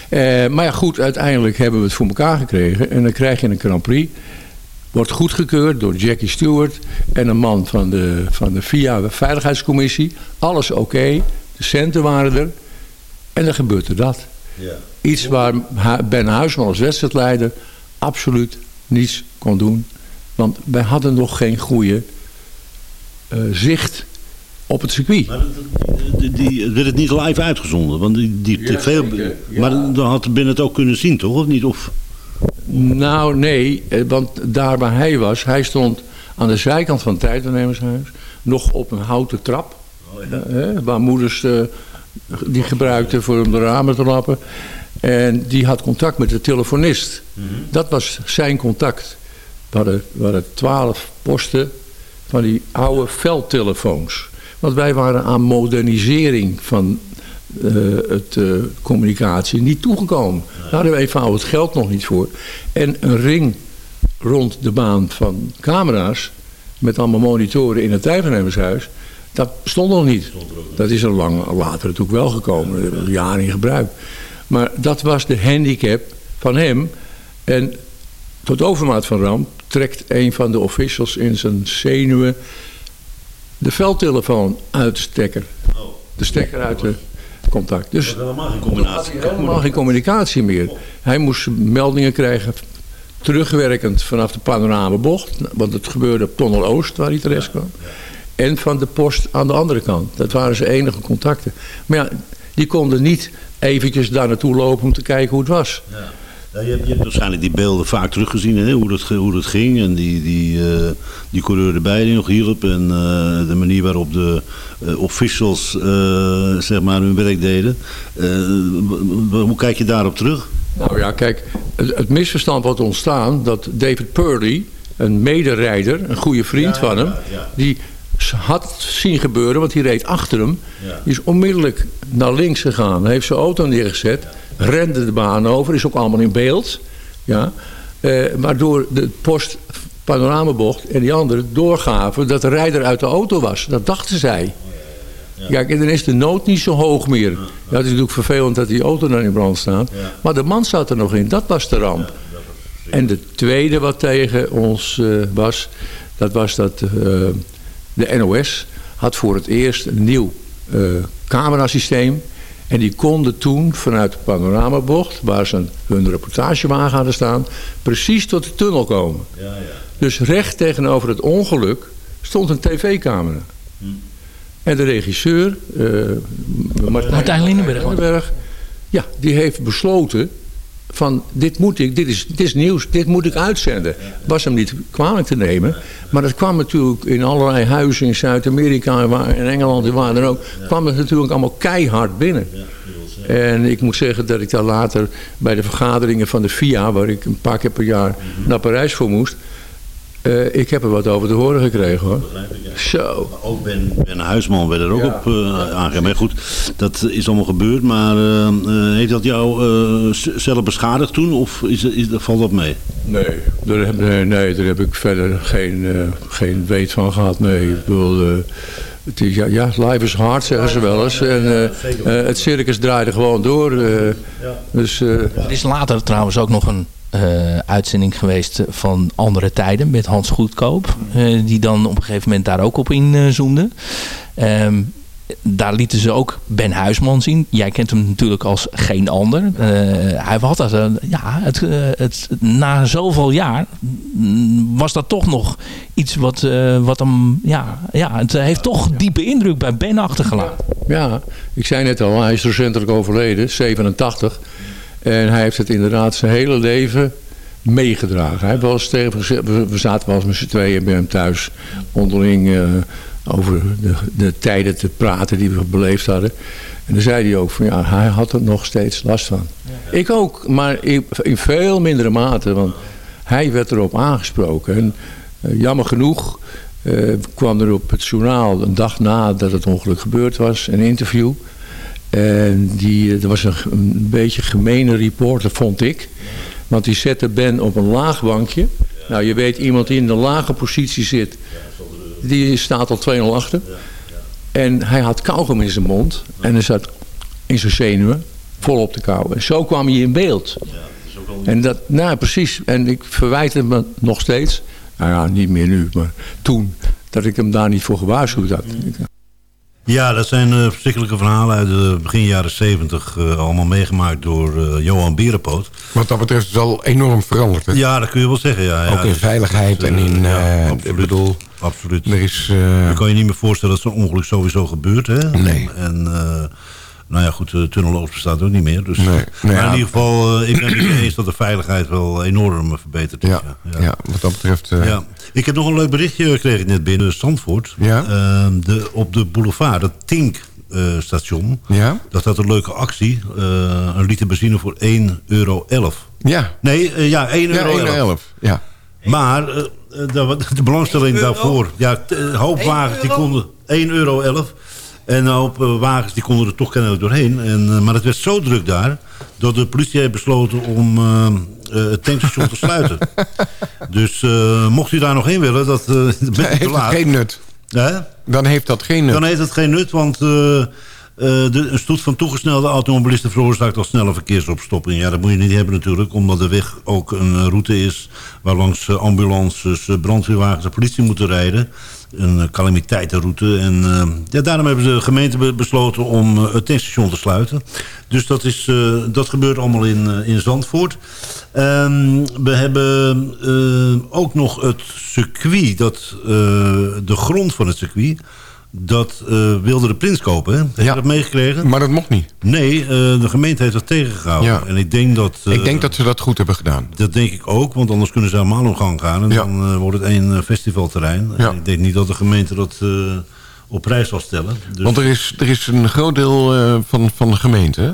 Eh, maar ja, goed, uiteindelijk hebben we het voor elkaar gekregen. En dan krijg je een Grand Prix. Wordt goedgekeurd door Jackie Stewart en een man van de, van de VIA Veiligheidscommissie. Alles oké, de centen waren er. En dan gebeurde dat. Iets waar Ben Huisman als wedstrijdleider absoluut niets kon doen. Want wij hadden nog geen goede eh, zicht op het circuit. Die, die, werd het niet live uitgezonden? Want die, die Ja, tv... zeker. Ja. Maar dan had Ben het ook kunnen zien, toch? Of niet? Of... Nou, nee, eh, want daar waar hij was, hij stond aan de zijkant van het tijdonnemershuis, nog op een houten trap, eh, eh, waar moeders eh, die gebruikten voor om de ramen te lappen. En die had contact met de telefonist. Dat was zijn contact. We hadden, we hadden twaalf posten van die oude veldtelefoons. Want wij waren aan modernisering van eh, het eh, communicatie niet toegekomen. Daar hadden we eenvoudig het geld nog niet voor. En een ring rond de baan van camera's... met allemaal monitoren in het tijdvernemershuis... dat stond nog niet. Dat is er lang later natuurlijk wel gekomen. Jaren in gebruikt. Maar dat was de handicap van hem. En tot overmaat van ramp trekt een van de officials in zijn zenuwen de veldtelefoon uit de stekker. De stekker uit de contact. Dus helemaal geen combinatie. helemaal geen communicatie meer. Hij moest meldingen krijgen terugwerkend vanaf de panoramabocht. Want het gebeurde op Tunnel Oost waar hij terecht kwam. En van de post aan de andere kant. Dat waren zijn enige contacten. Maar ja, die konden niet eventjes daar naartoe lopen om te kijken hoe het was. Ja, je, hebt, je hebt waarschijnlijk die beelden vaak teruggezien, hè, hoe, dat, hoe dat ging. En die, die, eh, die coureur erbij die nog hielp. En eh, de manier waarop de eh, officials zeg maar hun werk deden. Hoe kijk je daarop terug? Nou ja, kijk, het, het misverstand wordt ontstaan dat David Purley, een mederijder, een goede vriend van hem, die had zien gebeuren, want die reed achter hem. Die is onmiddellijk naar links gegaan, heeft zijn auto neergezet, rende de baan over, is ook allemaal in beeld. Ja, waardoor de post panoramabocht en die anderen doorgaven dat de rijder uit de auto was. Dat dachten zij. Kijk, en dan is de nood niet zo hoog meer. Ja, het is natuurlijk vervelend dat die auto dan in brand staat. Maar de man zat er nog in. Dat was de ramp. En de tweede wat tegen ons eh, was... dat was dat eh, de NOS had voor het eerst een nieuw eh, camerasysteem. En die konden toen vanuit de panoramabocht... waar ze hun reportagewagen hadden staan... precies tot de tunnel komen. Dus recht tegenover het ongeluk stond een tv-camera. En de regisseur, eh, Martijn, Martijn. Lindenberg, ja, die heeft besloten van dit moet ik, dit is, dit nieuws, dit moet ik uitzenden. Was hem niet kwalijk te nemen, maar dat kwam natuurlijk in allerlei huizen in Zuid-Amerika en in Engeland en waar dan ook, kwam het natuurlijk allemaal keihard binnen. En ik moet zeggen dat ik daar later bij de vergaderingen van de FIA, waar ik een paar keer per jaar naar Parijs voor moest, eh, ik heb er wat over te horen gekregen hoor. Zo. Ook Ben, ben Huisman werd er ook op uh, aangegeven. Maar goed, dat is allemaal gebeurd. Maar eh, eh, heeft dat jou eh, zelf beschadigd toen? Of is, is, valt dat mee? Nee, daar heb, nee, nee, daar heb ik verder geen, eh, geen weet van gehad. Nee, ik bedoel, eh, het is, ja, ja, life is hard zeggen ze wel eens. En eh, eh, het circus draaide gewoon door. eh, Dus, eh, Er is later trouwens ook nog een eh, uitzending geweest van Andere Tijden met Hans Goedkoop. eh, die dan op een gegeven moment daar ook op inzoomde. Ehm daar lieten ze ook Ben Huisman zien. Jij kent hem natuurlijk als geen ander. Eh, hij had dat, eh, ja, het, eh, het, na zoveel jaar mm, was dat toch nog iets wat, eh, wat hem, ja, ja, het heeft toch diepe indruk bij Ben achtergelaten. Ja, ik zei net al, hij is recentelijk overleden, 87. En hij heeft het inderdaad zijn hele leven meegedragen. Hij eens tegen, we, zaten wel eens met z'n tweeën bij hem thuis onderling eh, over de, de tijden te praten die we beleefd hadden. En dan zei hij ook van ja, hij had er nog steeds last van. Ik ook, maar in, in veel mindere mate, want hij werd erop aangesproken. En eh, jammer genoeg eh, kwam er op het journaal een dag nadat het ongeluk gebeurd was, een interview. En die, eh, er was een, een beetje gemene reporter, vond ik. Want die zette Ben op een laag bankje. Nou, je weet, iemand die in een lage positie zit, die staat al 2-0 achter. En hij had kauwgom in zijn mond. En hij zat in zijn zenuwen volop te kauwen. En zo kwam hij in beeld. En dat, nou precies. En ik verwijt hem me nog steeds. Nou ja, niet meer nu, maar toen. Dat ik hem daar niet voor gewaarschuwd had. Ja, dat zijn eh, verschrikkelijke verhalen uit de begin jaren 70. eh, allemaal meegemaakt door eh, Johan Bierenpoot. Wat dat betreft is het al enorm veranderd. Hè? Ja, dat kun je wel zeggen. Ja, ja. Ook in Dus- veiligheid dus, en eh, in... ja, eh, absoluut. ik bedoel, Absoluut. er is... eh, Je kan je niet meer voorstellen dat zo'n ongeluk sowieso gebeurt. Hè? Nee. En eh, nou ja, goed, de tunnelloos bestaat ook niet meer. Dus, Nee. Nee, maar ja. in ieder geval, eh, ik ben het eens dat de veiligheid wel enorm verbeterd is. ja, ja. wat dat betreft... eh, Ja. Ik heb nog een leuk berichtje kreeg ik net binnen Zandvoort. Ja. Eh, de, op de boulevard, het Tink eh, station. Ja? Dat had een leuke actie. Eh, een liter benzine voor 1,11 euro. Ja. Nee, eh, ja, 1,11 Ja, euro. 1,11. Ja. Maar eh, eh, de, de belangstelling daarvoor... Ja, t- een hoop wagens die konden 1,11 euro. En hoop eh, wagens die konden er toch kennelijk doorheen. En, eh, maar het werd zo druk daar... dat de politie heeft besloten om eh, het tankstation te sluiten. Dus mocht u daar nog heen willen, dat bent u te Heeft het laat. geen nut. Hè? Dan heeft dat geen nut. Dan heeft het geen nut, want de, een stoet van toegesnelde automobilisten veroorzaakt al snelle verkeersopstopping. Ja, dat moet je niet hebben natuurlijk, omdat de weg ook een route is... waar langs ambulances, brandweerwagens en politie moeten rijden. Een calamiteitenroute. En eh, ja, daarom hebben de gemeente be- besloten om eh, het tankstation te sluiten. Dus dat, is, eh, dat gebeurt allemaal in, in Zandvoort. Ehm, we hebben ook nog het circuit, dat, de grond van het circuit... dat eh, wilde de prins kopen. Hè? Heb je dat meegekregen? Maar dat mocht niet. Nee, eh, de gemeente heeft dat tegengehouden. Ja. En ik denk dat... eh, ik denk dat ze dat goed hebben gedaan. dat denk ik ook, want anders kunnen ze helemaal op gang gaan. En Ja. dan eh, wordt het één eh, festivalterrein. En ik denk niet dat de gemeente dat eh, op prijs zal stellen. Dus, Want er is, er is een groot deel eh, van, van de gemeente. hè?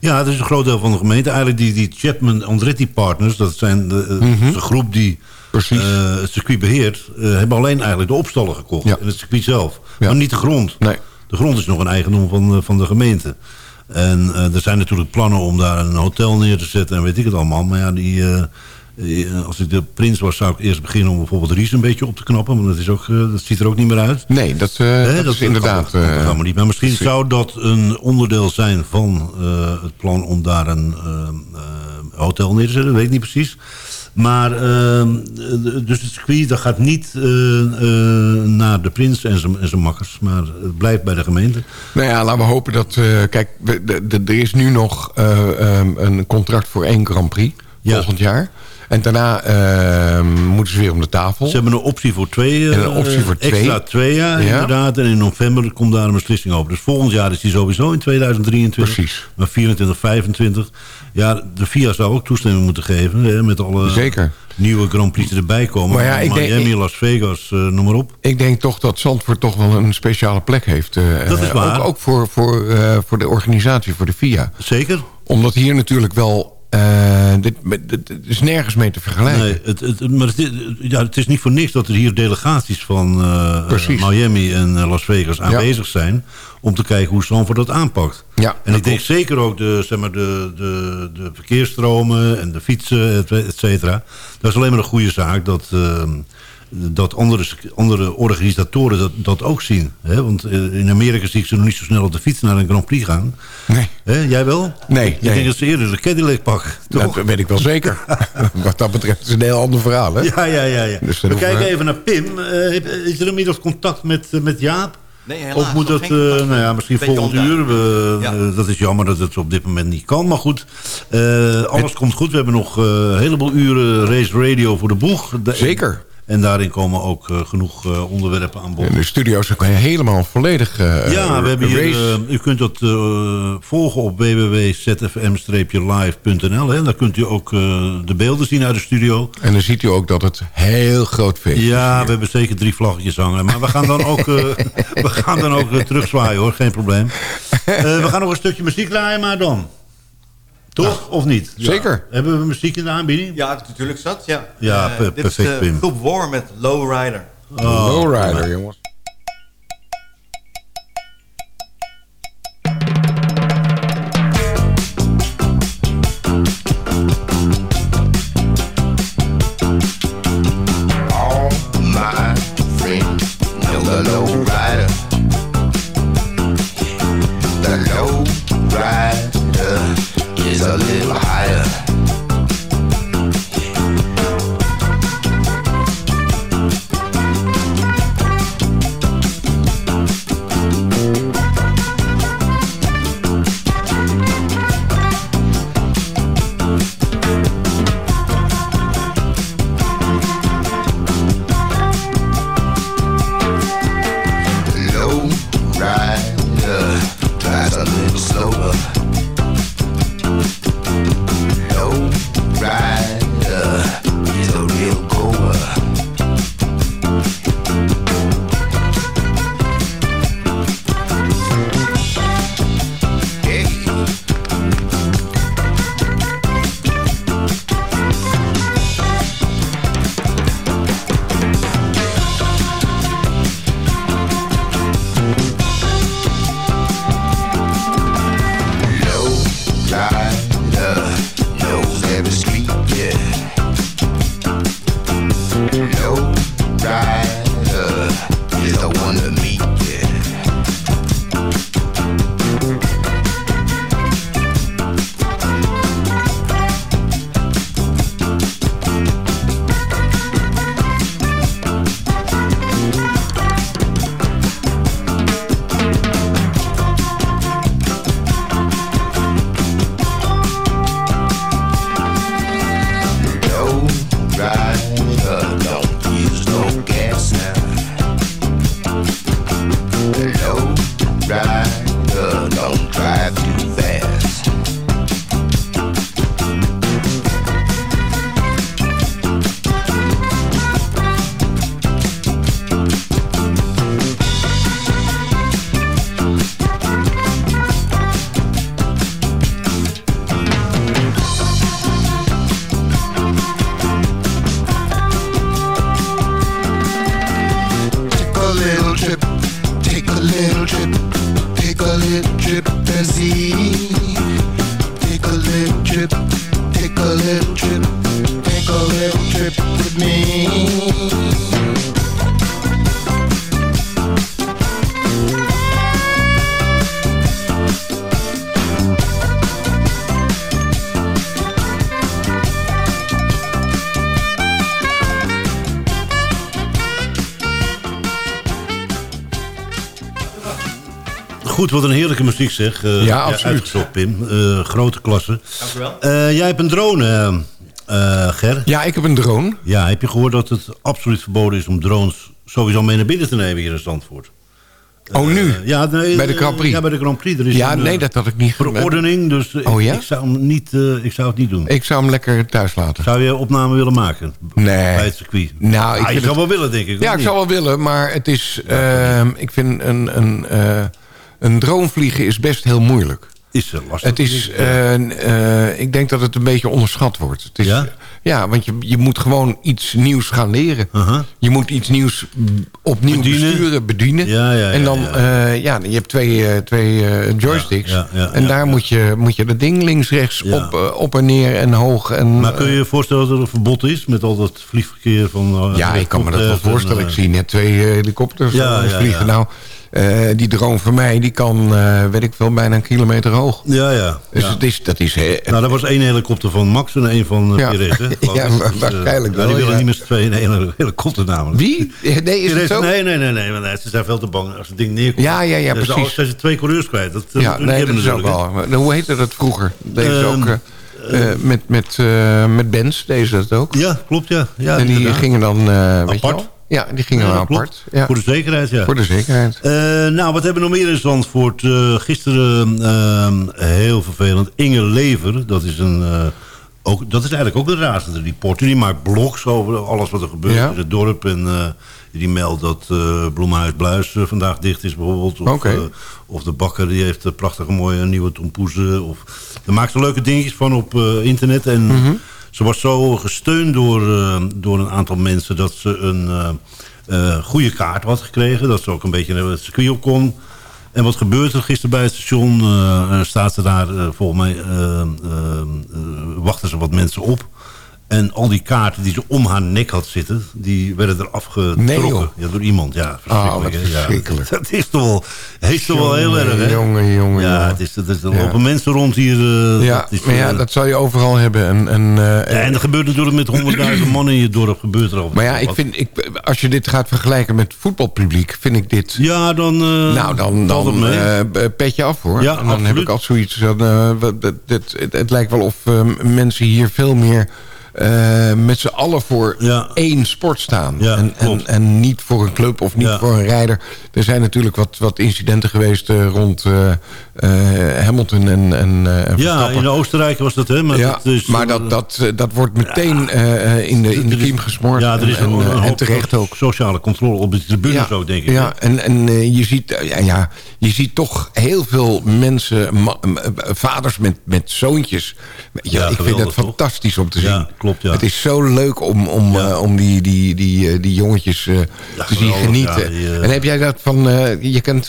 Ja, dat is een groot deel van de gemeente. Eigenlijk die, die Chapman Andretti Partners, dat zijn de, eh, Mhm. de groep die eh, het circuit beheert, eh, hebben alleen eigenlijk de opstallen gekocht. En het circuit zelf. Maar niet de grond. Nee. De grond is nog een eigendom van, eh, van de gemeente. En eh, er zijn natuurlijk plannen om daar een hotel neer te zetten en weet ik het allemaal. Maar ja, die, eh, als ik de prins was, zou ik eerst beginnen om bijvoorbeeld Ries een beetje op te knappen. Want dat, is ook, dat ziet er ook niet meer uit. Nee, dat, Hè, dat, is inderdaad... kan- dat gaan we niet. Maar misschien zou dat een onderdeel zijn van het plan om daar een hotel neer te zetten. Dat weet ik niet precies. Maar eh, dus het circuit dat gaat niet eh, eh, naar de prins en zijn makkers. Maar het blijft bij de gemeente. Nou ja, laten we hopen dat... kijk, er is nu nog eh, ehm, een contract voor één Grand Prix volgend jaar. En daarna ehm, moeten ze weer om de tafel. Ze hebben een optie voor twee. En een eh, optie voor twee. Extra twee jaar, Ja. inderdaad. En in november komt daar een beslissing over. Dus volgend jaar is die sowieso in 2023. Precies. Maar 24, 25. Ja, de FIA zou ook toestemming moeten geven. Hè, met alle Zeker. nieuwe Grand Prix erbij komen. Maar ja, ik denk- Miami, ik- Las Vegas, eh, noem maar op. Ik denk toch dat Zandvoort toch wel een speciale plek heeft. eh, Dat is waar. Ook, ook voor, voor, voor de organisatie, voor de FIA. Zeker. Omdat hier natuurlijk wel... eh, dit, dit, dit is nergens mee te vergelijken. Nee, het, het, maar het is, ja, het is niet voor niks dat er hier delegaties van eh, Miami en eh, Las Vegas aanwezig zijn... om te kijken hoe Zandvoort dat aanpakt. Ja, en ik denk zeker ook de, zeg maar, de, de, de verkeersstromen en de fietsen, et, et cetera. Dat is alleen maar een goede zaak dat, eh, dat andere, andere organisatoren dat, dat ook zien. Hè? Want eh, in Amerika zie ik ze nog niet zo snel op de fiets naar een Grand Prix gaan. Nee. Hè? Jij wel? Nee, Ik nee. denk dat ze eerder de Cadillac pakken. Toch? Dat weet ik wel zeker. Wat dat betreft is het een heel ander verhaal. Hè? Ja, ja, ja. ja. Dus We kijken even naar Pim. Eh, is er inmiddels contact met, eh, met Jaap? Nee, helaas. Of moet dat, eh, nou ja, misschien volgend uur. We, eh, dat is jammer dat het op dit moment niet kan. Maar goed, eh, alles komt goed. We hebben nog eh, een heleboel uren race radio voor de boeg. De- Zeker. En daarin komen ook eh, genoeg eh, onderwerpen aan bod. En de studio is ook helemaal volledig eh, ja, we hebben hier, u kunt dat volgen op www.zfm-live.nl. hè. Daar kunt u ook de beelden zien uit de studio. En dan ziet u ook dat het heel groot feest is. Ja, we hebben zeker drie vlaggetjes hangen. Maar we gaan dan ook, we gaan dan ook terugzwaaien hoor, geen probleem. We gaan nog een stukje muziek draaien, maar dan. Toch? of niet? Ja. zeker. Hebben we muziek in de aanbieding? Ja, natuurlijk zat, ja. Ja, Eh, per- dit perfect, is de Pim. groep War met Lowrider. Oh, Lowrider, jongens. Goed, wat een heerlijke muziek zeg. Eh, Ja, absoluut. uitgezocht, Pim. Eh, grote klasse. Dank u wel. Eh, jij hebt een drone, Ger. Ja, ik heb een drone. Ja, heb je gehoord dat het absoluut verboden is om drones sowieso mee naar binnen te nemen hier in Zandvoort? Oh, nu? Ja, nee, Bij de Grand Prix? Ja, bij de Grand Prix. Er is Ja, een, nee, dat had ik niet verordening, dus Oh, ik, ja? ik, zou hem niet, ik zou het niet doen. Ik zou hem lekker thuis laten. Zou je opname willen maken Nee. bij het circuit? Nou, ik Ah, je zou het- wel willen, denk ik. Ja, ik niet? zou wel willen, maar het is... ehm, ik vind een, een, eh, een drone vliegen is best heel moeilijk. Is lastig. Het is, eh, eh, ik denk dat het een beetje onderschat wordt. Het is, Ja? ja? want je, je moet gewoon iets nieuws gaan leren. Je moet iets nieuws opnieuw Bedienen. besturen, bedienen. Ja, ja, en dan, ja. eh, ja, je hebt twee, twee joysticks. En daar Moet, je, moet je dat ding links, rechts, op, op en neer en hoog. En, Maar kun je je voorstellen dat er een verbod is met al dat vliegverkeer van... Ja, ik kan me dat wel en, voorstellen. Ik zie net twee helikopters vliegen. Nou, eh, die drone van mij, die kan, eh, weet ik wel, bijna een kilometer hoog. Ja, ja. Dus ja. het is, dat is... eh, Nou, dat was één helikopter van Max en één van Ja. uh, Pires, hè, Ja, waarschijnlijk ja, wel, Die willen niet met z'n tweeën één helikopter namelijk. Wie? Nee, is het zo? Nee, nee, nee, nee, ze zijn veel te bang als het ding neerkomt. Ja, ja, ja, Dan precies. zijn ze twee coureurs kwijt. Dat, Ja, nee, dat is ook wel. Maar Hoe heette dat vroeger? Deze Ehm, ook, met, met, met Benz, deze dat ook. Ja, klopt, ja. ja en die inderdaad. gingen dan, eh, weet je wel? Ja, die gingen Ja, apart. Ja. Voor de zekerheid, ja. Voor de zekerheid. Eh, nou, wat hebben we nog meer in Zandvoort? Eh, gisteren ehm, heel vervelend. Inge Lever, dat is, een, eh, ook, dat is eigenlijk ook een razende reporter. Die maakt blogs over alles wat er gebeurt Ja. in het dorp. En die meldt dat Bloemhuis Bluis vandaag dicht is bijvoorbeeld. Of, of de bakker die heeft een prachtige mooie nieuwe tompoezen. Of, er maakt er leuke dingetjes van op internet. En Mhm. Ze was zo gesteund door, eh, door een aantal mensen... dat ze een eh, eh, goede kaart had gekregen. Dat ze ook een beetje naar het circuit op kon. En wat gebeurt er gisteren bij het station? Eh, staat ze daar, volgens mij, wachten ze wat mensen op. En al die kaarten die ze om haar nek had zitten... die werden er afgetrokken Nee, ja, door iemand. Ja, Ah, verschrikkelijk. Ja, verschrikkelijk. dat is toch wel, heeft toch wel heel erg, hè? Jongen, jongen, Ja, het is, het is, er Ja. lopen mensen rond hier. eh, Ja, dat is, maar ja, eh, dat zal je overal hebben. En, en, ja, en er gebeurt natuurlijk met honderdduizend mannen in je dorp. Gebeurt er al maar ja, ik wat. vind, ik, als je dit gaat vergelijken met voetbalpubliek... vind ik dit... Ja, dan... eh, Nou, dan, dan eh, petje af hoor. Ja, en dan heb ik al zoiets eh, wat- het, het, lijkt wel of mensen hier veel meer... eh, met z'n allen voor Ja. één sport staan. Ja, en, en, en niet voor een club of niet Ja. voor een rijder. Er zijn natuurlijk wat, wat incidenten geweest eh, rond eh, Hamilton en, en, Ja, in Oostenrijk was dat, hè? Maar dat is, maar dat, dat, dat wordt meteen in de, in de kiem gesmoord. Ja, er is en, een, en, terecht ook. sociale controle op de tribune zo, denk ik. Ja, en, en je, ziet, ja, ja, je ziet toch heel veel mensen, vaders met, met zoontjes. Ja, ik vind toch? fantastisch om te zien. Ja, klopt, ja. Het is zo leuk om, om, Ja. eh, om die, die, die, eh, die jongetjes eh, te zien genieten. ja, die, En heb jij dat van, je kent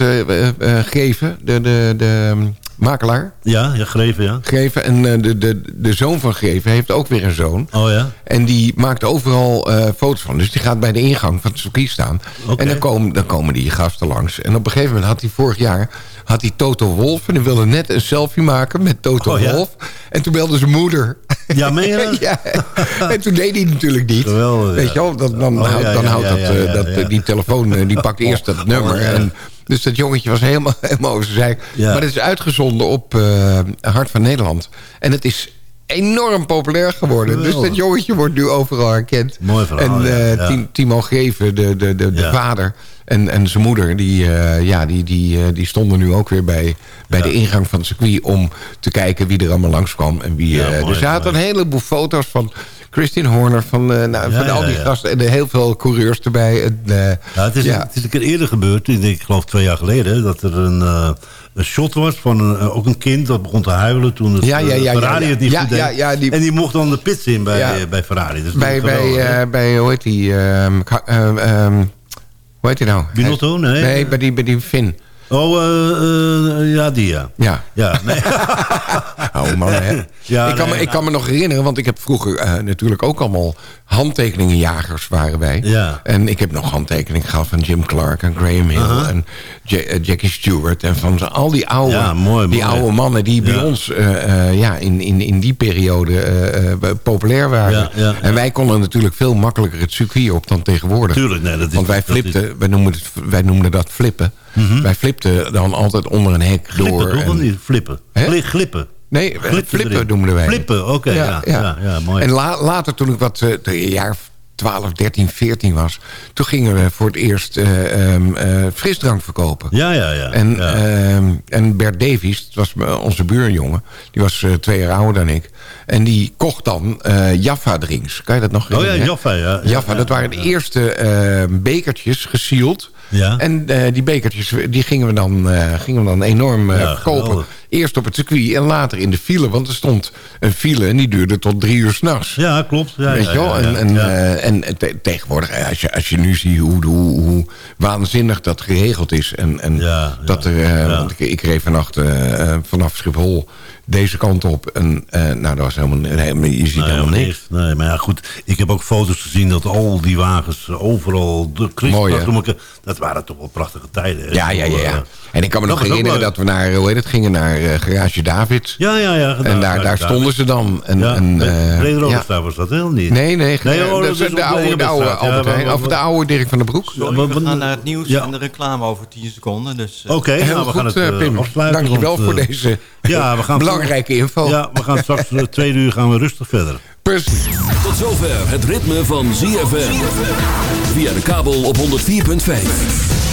Geven, de, de, de ehm, makelaar? Ja, ja, Greven, ja. Geven en de, de, de zoon van Geven heeft ook weer een zoon. Oh ja? En die maakt overal foto's van. Dus die gaat bij de ingang van het circuit staan. Oké. En dan komen, dan komen die gasten langs. En op een gegeven moment had hij vorig jaar... had hij Toto Wolf. En die wilde net een selfie maken met Toto Oh, ja? Wolf. En toen belde zijn moeder. Ja, meen ja. En toen deed hij natuurlijk niet. Geweldig, Weet je wel, dan, dan, Oh, houdt, dan dat, die telefoon... eh, die pakt eerst dat nummer. ja. En, dus dat jongetje was helemaal, helemaal over zijn. Maar het is uitgezonden op eh, Hart van Nederland. En het is enorm populair geworden. Dus dat jongetje wordt nu overal herkend. Mooi verhaal, En eh, Timo Geven, de, de, de, vader... En, en zijn moeder, die, eh, ja, die, die, eh, die stonden nu ook weer bij, bij Ja. de ingang van het circuit... om te kijken wie er allemaal langskwam. En wie, Ja, eh, mooi, er zaten mooi. een heleboel foto's van Christine Horner... van, nou, van al die gasten en heel veel coureurs erbij. En, Ja, het, is, het is een keer eerder gebeurd, ik, geloof twee jaar geleden... dat er een, een shot was van een, ook een kind dat begon te huilen... toen het Ja, ja, ja, Ferrari het niet goed deed. Die- En die mocht dan de pits in bij, bij Ferrari. Dus bij, bij, bij, hoe heet die... ehm, ehm, hoe heet die nou? Binotto? Nee. Nee, bij die, bij die Finn. Oh, eh, eh, ja, die ja. Ja. Ja, nee. Oh man, hè. Ja, ik, kan nee, me, ik kan me nog herinneren, want ik heb vroeger eh, natuurlijk ook allemaal handtekeningenjagers waren wij. Ja. En ik heb nog handtekeningen gehad van Jim Clark en Graham Hill en Ja- eh, Jackie Stewart. En van al die oude, Ja, mooi, die oude mannen die bij ons ja, in, in, in die periode populair waren. En wij konden natuurlijk veel makkelijker het circuit op dan tegenwoordig. Tuurlijk, nee, dat is... Want wij flipten, wij noemden, het, wij noemden dat flippen. Wij flipten dan altijd onder een hek door. Mhm. Flippen, toch? en- niet? Flippen. Hè? Glippen. Nee, eh, Glippen flippen erin. noemden wij. Flippen, oké. ja, ja. Ja, mooi. En la- later, toen ik wat, een jaar 12, 13, 14 was... toen gingen we voor het eerst eh, ehm, eh, frisdrank verkopen. Ja, ja, ja. En, ehm, en Bert Davies, dat was onze buurjongen... die was twee jaar ouder dan ik... en die kocht dan Jaffa-drinks. Kan je dat nog Oh ja, herinneren? Jaffa, ja. Ja, Jaffa, ja, dat waren de eerste eh, bekertjes, gesield... Ja. En eh, die bekertjes die gingen we dan, eh, gingen we dan enorm Ja, verkopen. geweldig. Eerst op het circuit en later in de file. Want er stond een file en die duurde tot drie uur s'nachts. Ja, klopt. Ja, Weet je wel? en en, ja. en te- tegenwoordig, als je, als je nu ziet hoe, hoe, hoe waanzinnig dat geregeld is. En, en dat er, want ik, ik reed vannacht vanaf Schiphol deze kant op. En eh, nou, dat was helemaal, nee, je ziet Nee, helemaal helemaal niks. Nee, maar ja, goed. Ik heb ook foto's gezien dat al die wagens eh, overal... De Mooi? Mooi, Dat waren toch wel prachtige tijden. hè? Ja, ja, ja, Eh, ja. En ik kan me nog herinneren dat we naar, hoe heet het, gingen naar eh, Garage David. Ja, ja, ja. En daar, daar stonden ze dan. En, Ja, en, eh, was dat heel niet. Nee, nee. Nee, eh, oh, dat dat is de oude, de oude Albert Heijn. Of de oude Dirk van den Broek. Sorry, we gaan naar het nieuws Ja. en de reclame over 10 seconden. Dus, eh, Oké, Heel nou, we goed, gaan het eh, Pim. afsluiten. Dankjewel want, voor deze ja, we gaan belangrijke info. Ja, we gaan straks twee uur gaan we rustig verder. Precies. Tot zover het ritme van ZFM. Via de kabel op 104.5.